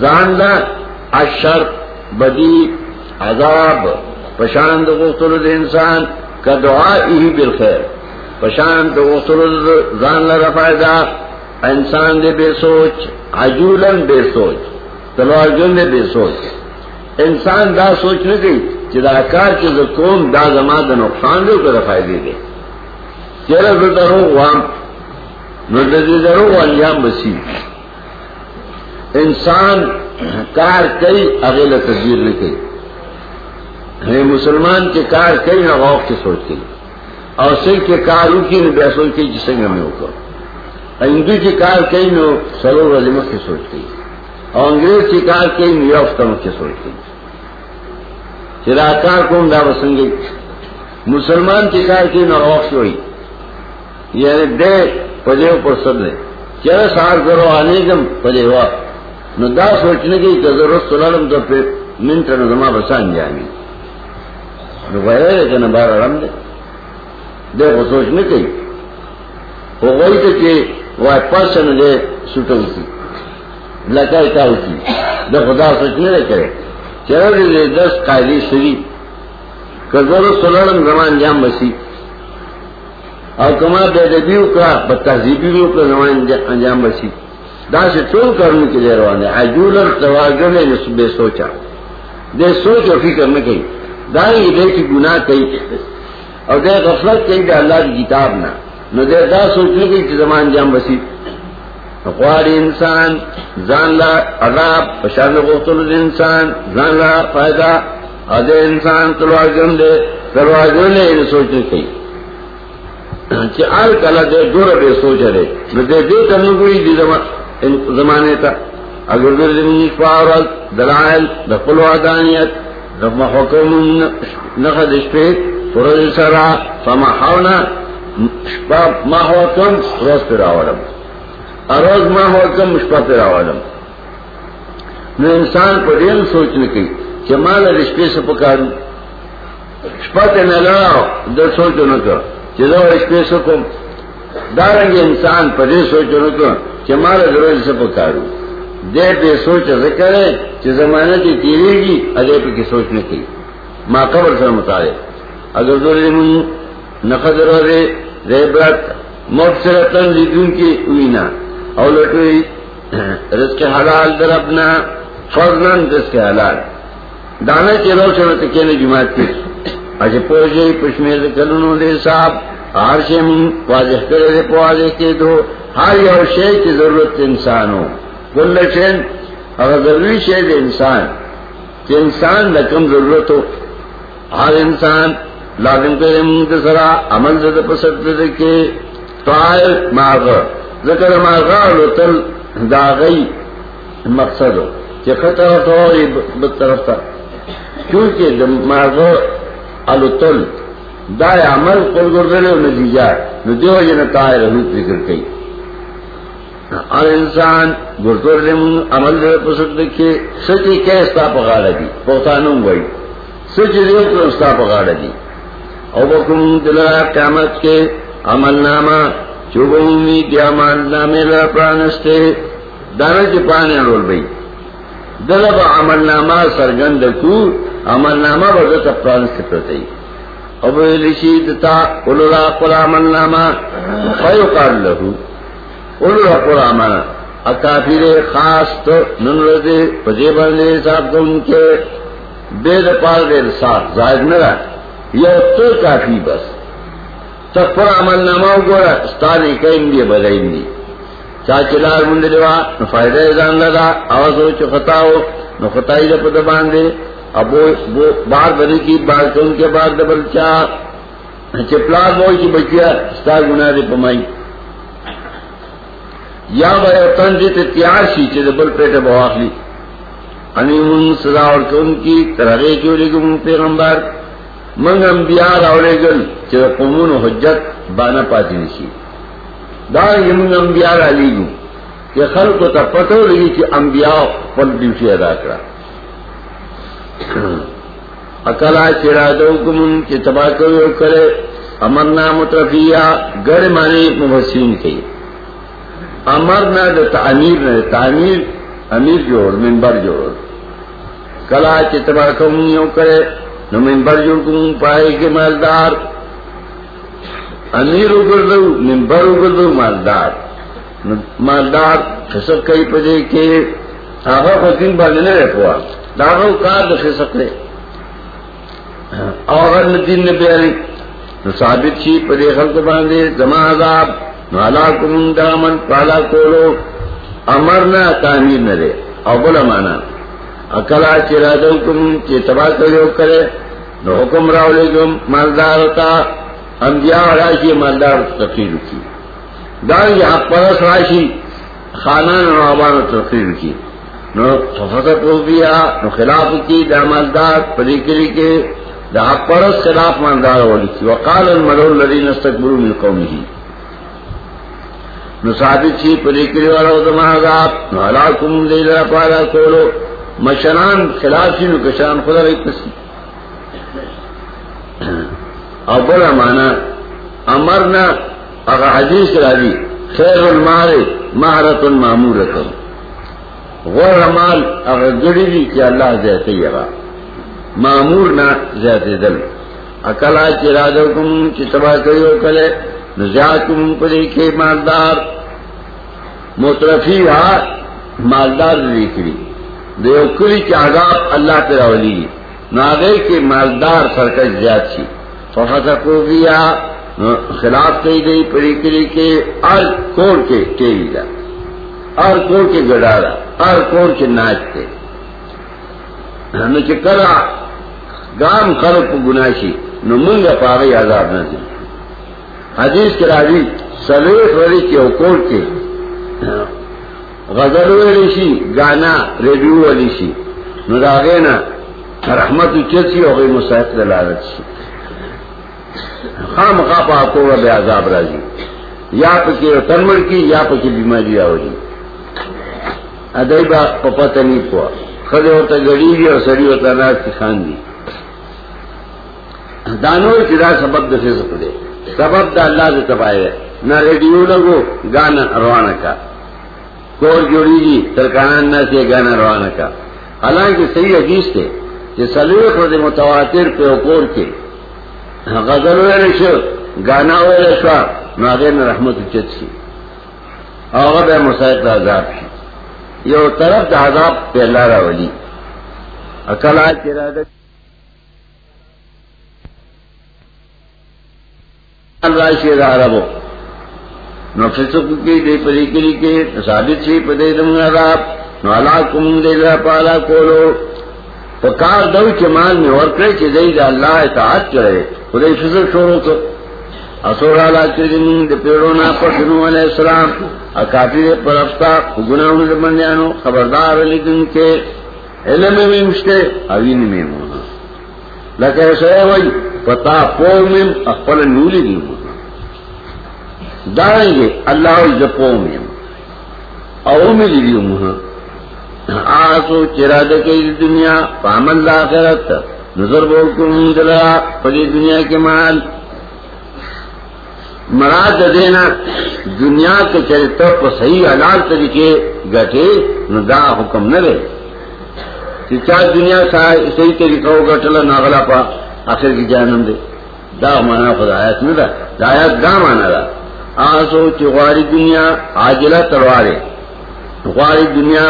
زان لاشر بدی، عذاب، پشان د غوستلو انسان، کا دعا ای بالخير پشان د غوستلو ځان لره فائدہ، انسان دې بے سوچ عجولن بے سوچ، تلوار جن دې بے سوچ. انسان دا سوچ نه کوي چې کار چې زه کوم، دا زما د نقصان دی او د فائدې دی. چیرې وام؟ نو انجام بسی انسان کار کوي هغه له تدبیر نه مسلمان کے کار کئی نہ غوف کے سوچ کے اور سکھ کے کار کی نہ بے سوچ کے جس میں ہو کر ہندو کی کار کئی نو سرو رجمت کے سوچ گئی اور انگریز کی کار کئی نو کے سوچ گئی چراکار کون دا بسنگی مسلمان کی کار کی نہ غوف ہوئی یعنی دے پدے پر سب نے چرا سار کرو آنے گم پدے ہوا نو دا سوچنے کی کہ ضرورت سلالم تو پھر منٹ نظما بسان جائیں گے غیر کہ نہ بار رم دے دیکھو سوچ میں کئی وہ وہی تو کہ وہ پرسن دے سٹل کی لکائی کاؤ کی دے خدا سوچنے نہ کرے چلو دے دس قائدی سری کزور سلڑم زمان جام بسی. اور کما بے دبیو کا بتہذیبی کا زمان انجام بسی. دا سے ٹول کرنے کے لیے روانے. عجولر تواگر نے بے سوچا. دے سوچ اور فکر میں کہی دائیں یہ دے کی گناہ کئی. اور دے غفلت کئی دے اللہ کی کتاب نہ. نو دے دا سوچنے کی کہ زمان جام بسی. خواری انسان زان لا عذاب پشان غفتل انسان زان لا فائدہ. ادے انسان تلوار گرم دے تلوار گرم دے انہیں سوچنے کئی کہ آل کلا دے دور بے سوچ رہے دے دے کرنے کوئی دی زمانے تا اگر در زمین فارت دلائل دخل وعدانیت دفع حکم نخد اشپے فرد سرا فما حونا شپا ما ہوا کم روز پر آوالم اروز ما ہوا کم شپا پر آوالم نو انسان پر دین سوچنے کی کہ مالا رشپے سے پکارو شپا تے نہ لڑاؤ در سوچو نہ کر۔ چلو رشپے سے کم۔ دارنگ انسان پر دین سوچو نہ کر کہ مالا ضرور سے پکارو دیر دے سوچ ذکر ہے کہ زمانہ کی تیرے گی اگر پہ کی سوچ نہیں کی۔ ماں قبر سے مطابق اگر دو نقد رے ریبرت مبصرتن لیدون کی اوینا اور لٹوئی رزق حلال در اپنا فضلن رزق حلال۔ دانا کے رو سے تکینے جماعت کی۔ اچھے پوجے پشمیر کلونوں دے صاحب ہر شے من واضح کرے دے پواضح کے دو۔ ہر یو شے کی ضرورت انسان ہو کل شین اگر ضروری شے دے انسان، کہ انسان لکم ضرورت ہو۔ ہر انسان لازم کرے منگ سرا، عمل زد پسند کے طائر ماغر ذکر ماغر لطل داغی مقصد ہو کہ خطر ہو بد طرف تھا کیونکہ ماغر الطل دا عمل کل گردلے نتیجہ ندیو جن طائر حضرت ذکر کئی. اور انسان گردور عمل دے پسند کے سچی کے استا پکاڑا دی؟ پوتانوں گئی سچ دے تو استا پکاڑا دی. او بکم دلرا قیامت کے عمل نامہ چوبمی دیا مان نامے پرانستے دانا پانے رول بھائی دلب عمل نامہ سرگند کو عمل نامہ بغت پرانستے پرتے اب لشید تا قلرا قل عمل نامہ خیو کار لہو۔ قلرا قل عمل اکافیر خاص تو ننر دے پجے بندے صاحب کو ان کے، بے دپار دے صاحب ظاہر نہ رہا یہ تو کافی بس۔ تک عمل نامہ گورا استاد کہیں گے بدائیں گے چاچلار منڈلوا نو فائدہ جان لگا آواز ہو چو خطا ہو نو خطائی جب دبان اب وہ بار بنی کی، بار کن کے بعد دبل چا. چپلار بوئی کی بچیا استاد گنا دے پمائی یا بھائی تن جی تیار سی چے دبل پیٹ بواخلی انیم سزا اور کن کی ترغے چوری گم پیغمبر. منگ انبیاء راولے گل چر قومون حجت بانا پاتی نشی. دا یہ منگ انبیاء را لیگو کہ خلق تا پتو لگی کہ انبیاء پل ڈیوٹی ادا کرا. اکلا چرا دو کمن کے تباہ کرو کرے امرنا مترفیہ گڑ مانی مبسین کی امرنا دا تعمیر نہ تعمیر، امیر جوڑ، منبر جوڑ. کلا چتبا کمیوں کرے نو ممبر جو کم پائے کے مالدار، امیر اگردو ممبر اگردو مالدار۔ مالدار خسک کئی پدے کے آغا خسکین باندے نہ رہ پوا داغو کار دا خسک لے آغا ندین نے بیاری نو ثابت چی پدے خلق باندے، زمان عذاب۔ نو علا کمون دامن، پالا کولو۔ امرنا تعمیر نہ دے۔ او بلا مانا اکلا چرا دو کم چی تباہ کرو کرے، نو حکم راو لگم مالدار ہوتا انبیاء راشی مالدار تقریر کی۔ دار یہ حق پرس راشی، خانان و آبان تقریر کی۔ نو فسط ہو گیا نو خلاف کی، دا مالدار پری کری کے، دا حق پرس خلاف مالدار ہو لکی وقال المرو الذین استکبروا من قومه نو ثابت چی پری کری والا ہو دماغ عذاب نو علاکم دیلہ پالا کولو۔ مشران خلاف نو کشان خدا رہی پسی۔ اور بولا مانا امرنا اگر حدیث راضی خیر المال مہارت المامورت غور مال اگر گڑی دی کہ اللہ زیادہ یرا معمور نہ زیادہ دل۔ اکلا چرا دو کم چتبا کری ہو کلے نزیاد کم پدی کے مالدار۔ مترفی ہا مالدار دیکھری دیو کلی کے عذاب اللہ پہ رولی ناگے کے مالدار سرکش زیاد سی فخص کو گیا خلاف کئی گئی پری کری کے۔ ار کوڑ کے ٹیری دا۔ ار کوڑ کے گڈارا ار کوڑ کے ناچ کے نو کرا گام خلق کو گناشی نو منگا پاگئی عذاب نہ دی حدیث کے راضی سلیخ ولی کے اوکوڑ کے۔ غزل والی شی گانا ریڈیو والی شی نو راگے نا رحمت اچھی ہو گئی مساحت دلالت شی خام خاپ آپ کو بے عذاب راضی یا پکی تنمڑ کی یا پکی بیماری آ جی ادئی بات پپت نہیں پوا خدے ہوتا گڑی دی اور سڑی ہوتا ناز کی خان دی دانو چرا سبب دسے سکتے سبب دا اللہ سے تباہے نہ ریڈیو لگو گانا روانہ کا. کور جوڑی جی ترکانہ نہ سے گانا روانہ کا۔ حالانکہ صحیح حدیث تھے کہ سلیق خود متواتر پہ کور کے۔ غزل ویل شو گانا ویل شو ناغیر نے رحمت اچت سی۔ اور بے عذاب شی۔ یو طرف دا عذاب پہ اللہ را ولی۔ اکلا چرا دا اللہ شیر عربو۔ نفسکو کی دے پری کری کے ثابت سی پدے دم عذاب نو علا کم دے دا پالا کولو پکار دو چمال میں ورکڑے چی دے دا اللہ اطاعت کرے خدای فضل شروع کو اصور علا کردن دے من دے پیڑونا پشنو علیہ السلام اکافی دے پر افتا گناہوں دے بندیانو خبردار لیکن کے علم میں مشتے اوین میں مونا لکہ ایسا ہے وئی پتا پومم اخپل نولی دی دائیں گے اللہ عز پومم اومی دی مونا آسو چراد کئی دنیا، پامن لاخرت نظر بول بولکم دلا پلی دنیا کے مال۔ مراد دینا، دنیا کے چرتر پر صحیح حلال طریقے گٹے نہ دا حکم نہ رہے کہ چار دنیا صحیح طریقہ ہو گٹلا ناغلا پا آخر کی جانم دے۔ دا مانا خدا آیت نہ دا۔ آیت دا مانا دا۔ آسو چغاری دنیا آجلا تروارے غاری دنیا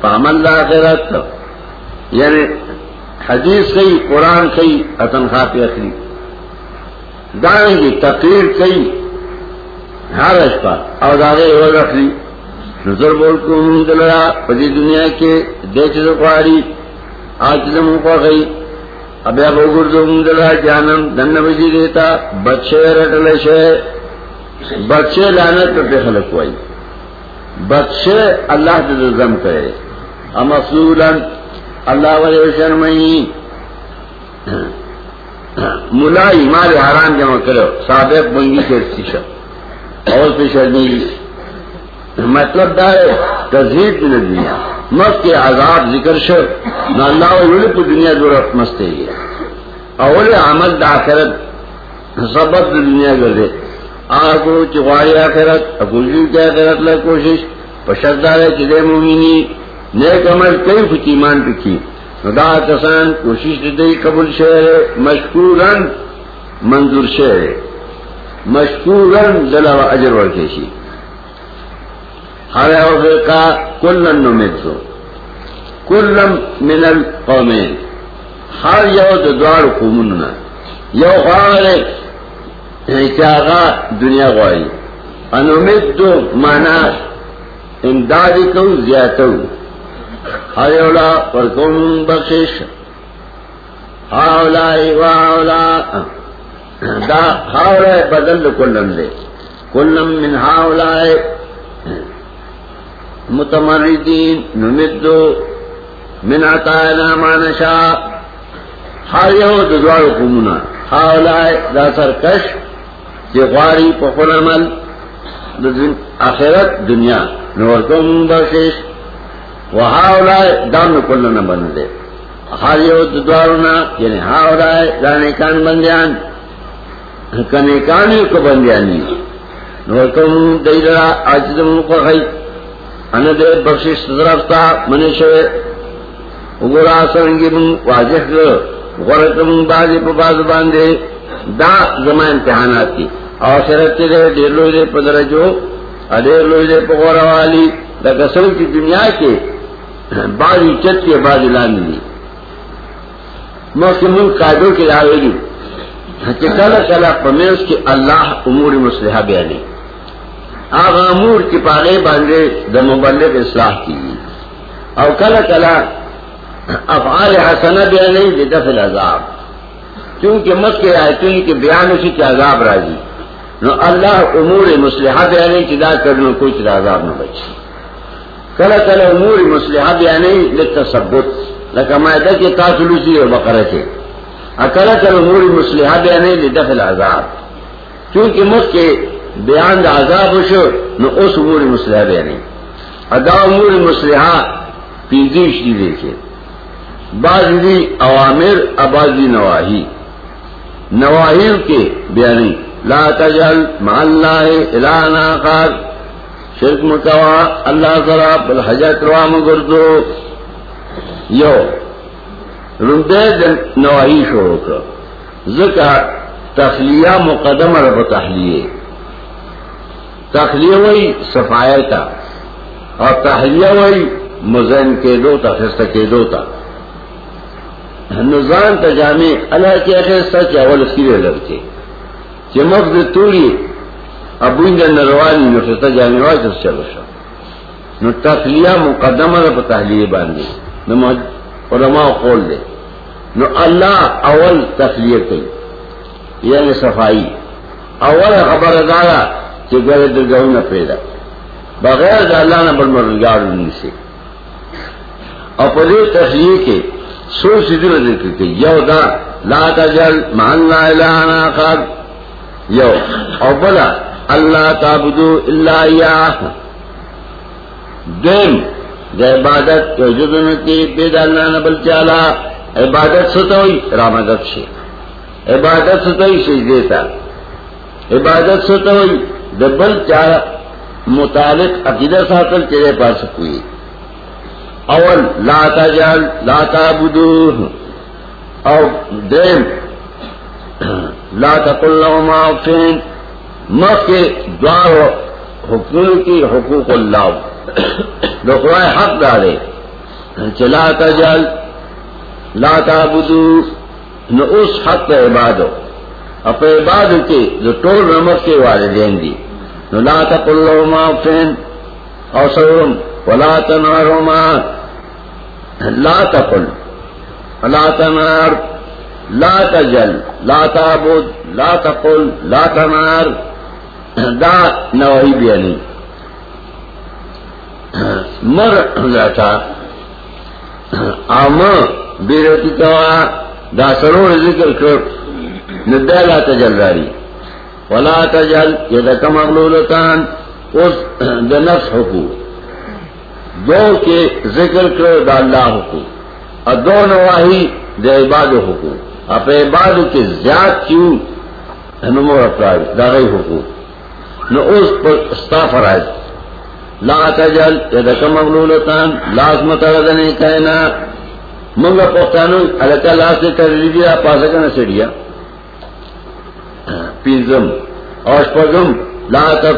پامن لا خیرت یعنی حدیث کئی، قرآن کئی، اتنخواہ پہ اخری. دائیں گی تقریر کئی، ہر اشپا. اور داغے ہو رکھلی نظر بول کو دلرا پتی دنیا کے دیکھ سکواری آج دم کو گئی. اب اب گردو دلرا جانم دن بجی دیتا، بچے رٹلے شے بچے لانت پہ خلق ہوئی۔ بچے اللہ سے زم کرے۔ امسول اللہ والے شرمئی۔ ملا مال حرام جمع کرو۔ سابق بنگی سے شیشہ اور پہ شرمی۔ مطلب دا ہے، تذہیب میں دنیا۔ مست کے عذاب ذکر شر نہ اللہ ولی پہ دنیا ضرورت مست ہے۔ اول عمل دا آخرت۔ سبب دنیا کر دے آگو چغاری آخرت ابوجی کی آخرت لے کوشش پشدار ہے چلے مومنی، نیک عمل کئی خوش ایمان پکی دا کسان کوشش دے قبول شہر، مشکورن منظور شہر۔ مشکورن دلا اجر ورکیشی ہر فرقہ کلن نمت دو کلم من القومین۔ ہر یو دوار قومنا یو خواہ چاہا یعنی دنیا غوائی. انمت دو مانا امداد کو زیادہ ہر اولا پر کون بخش ہاولا واولا دا ہاولا بدل کلم دے. کلم من ہاولا متمردین نمدو من عطائنا ما نشا ہر یو دوار قومنا ہاولا دا سرکش. چی غاری پخل عمل آخرت دنیا۔ نورکم بخش وہاں دان کل نہ بن دے ہر یو دارونا یعنی ہاں ہاؤ رائے دانے کان بندیان کنے کانی کو بندیانی نورکم دیلرا آجدم کو خی ان دے بخشش طرفتا منشوے اگرا سرنگی من واجح کر غرطم بازی پا باز باندے۔ دا زمان امتحانات کی. اور شرط دے، دیر لوئی دے پا درجو ادیر لوئی دے پا والی. دا قسم کی دنیا کے بعضی چت کے بعض لانی دی. محکم قائدوں کے دعوے دی کہ کلا کلا پمیش کے اللہ امور مسلحہ بیانی. آغا امور کی پاگے باندھے د مبلغ اصلاح کی. اور کلا کلا افعال حسنہ بیانی لدف العذاب کیونکہ مت کے آیتوں کے بیان اسی کے عذاب راضی۔ نو اللہ امور مسلحہ بیانی چدا کرنے کوئی چدا عذاب نہ بچے کلا کلا امور مسلحہ بیانی لتصبت لکہ مائدہ کے تاثلوسی اور بقرہ کے۔ اکلا کل امور مسلحہ بیانے لدفع العذاب۔ کیونکہ مخ کے بیان دا عذاب شو، نو اس امور مسلحہ بیانے۔ ادا امور مسلحہ پینزیش دی دیکھے بعض دی اوامر اباز دی نواہی۔ نواہیوں کے بیانی، لا تجل مع اللہ الہنا آخر۔ شرک متوا اللہ ذرا بالحجت روام گردو یو نواہی شروع کر۔ ذکر تخلیہ مقدم رب تحلیے تخلیہ وہی صفائی کا اور تحلیہ وہی مزین کے دو تا، خستہ کے دو تا۔ نظام تجامع اللہ کے خستہ چاول سیرے لگتے چمک دے توری ابو نروانی نفستہ جانے وائی تو چلو شا. نو تخلیہ مقدم رب تحلیے باندھے نو علماء قول دے. نو اللہ اول تخلیہ کی یعنی صفائی. اول خبر دارا کہ گرے درگاہ نہ پیدا. بغیر دا اللہ نہ بل مرگار سے اور پدے تخلیہ کے سو سدر ذکر کے یو دا لا تجل مان لا الہ یو. اور بلا اللہ تعبدو اللہ یاہ دین دا عبادت کے جدن کی بید اللہ نہ بل چالا عبادت ستوئی رامدت سے عبادت ستوئی سے دیتا. عبادت ستوئی دبل چار متعلق عقیدہ ساتل تیرے پاس کوئی. اول لا تجل لا تعبدو او دین لا تقل لهما افین مخ کے دوار حقوق کی حقوق اللہ. دخوائے حق دارے. چلا تجل لا تعبدو نو اس حق پہ عبادو اپ عبادو کے جو ٹول نمک کے والدین دی. نو لا تقل لهما افین او سورم ولا تنارهما لا تقل. لا تنار لا تجل. لا تعبد. لا تقل. لا تنار دا نوحی بیانی. مر جاتا آما بیرتی کوا. دا سرور ذکر کر. ندہ لا تجل داری ولا تجل. یدک مغلولتان. اس دا نفس حقوق. دو کے ذکر کر دا اللہ حقوق اور دو نواہی دا عباد حقوق اب عباد کے زیاد کیوں؟ نمو افراد دا حقوق نو اس پر استافرائز لا تجل یدک مغلولتان لازمت ردنے کہنا منگا پختانو علکا لاس سے کر لیجیے پاسا کا سڑیا۔ پیزم اور لا تب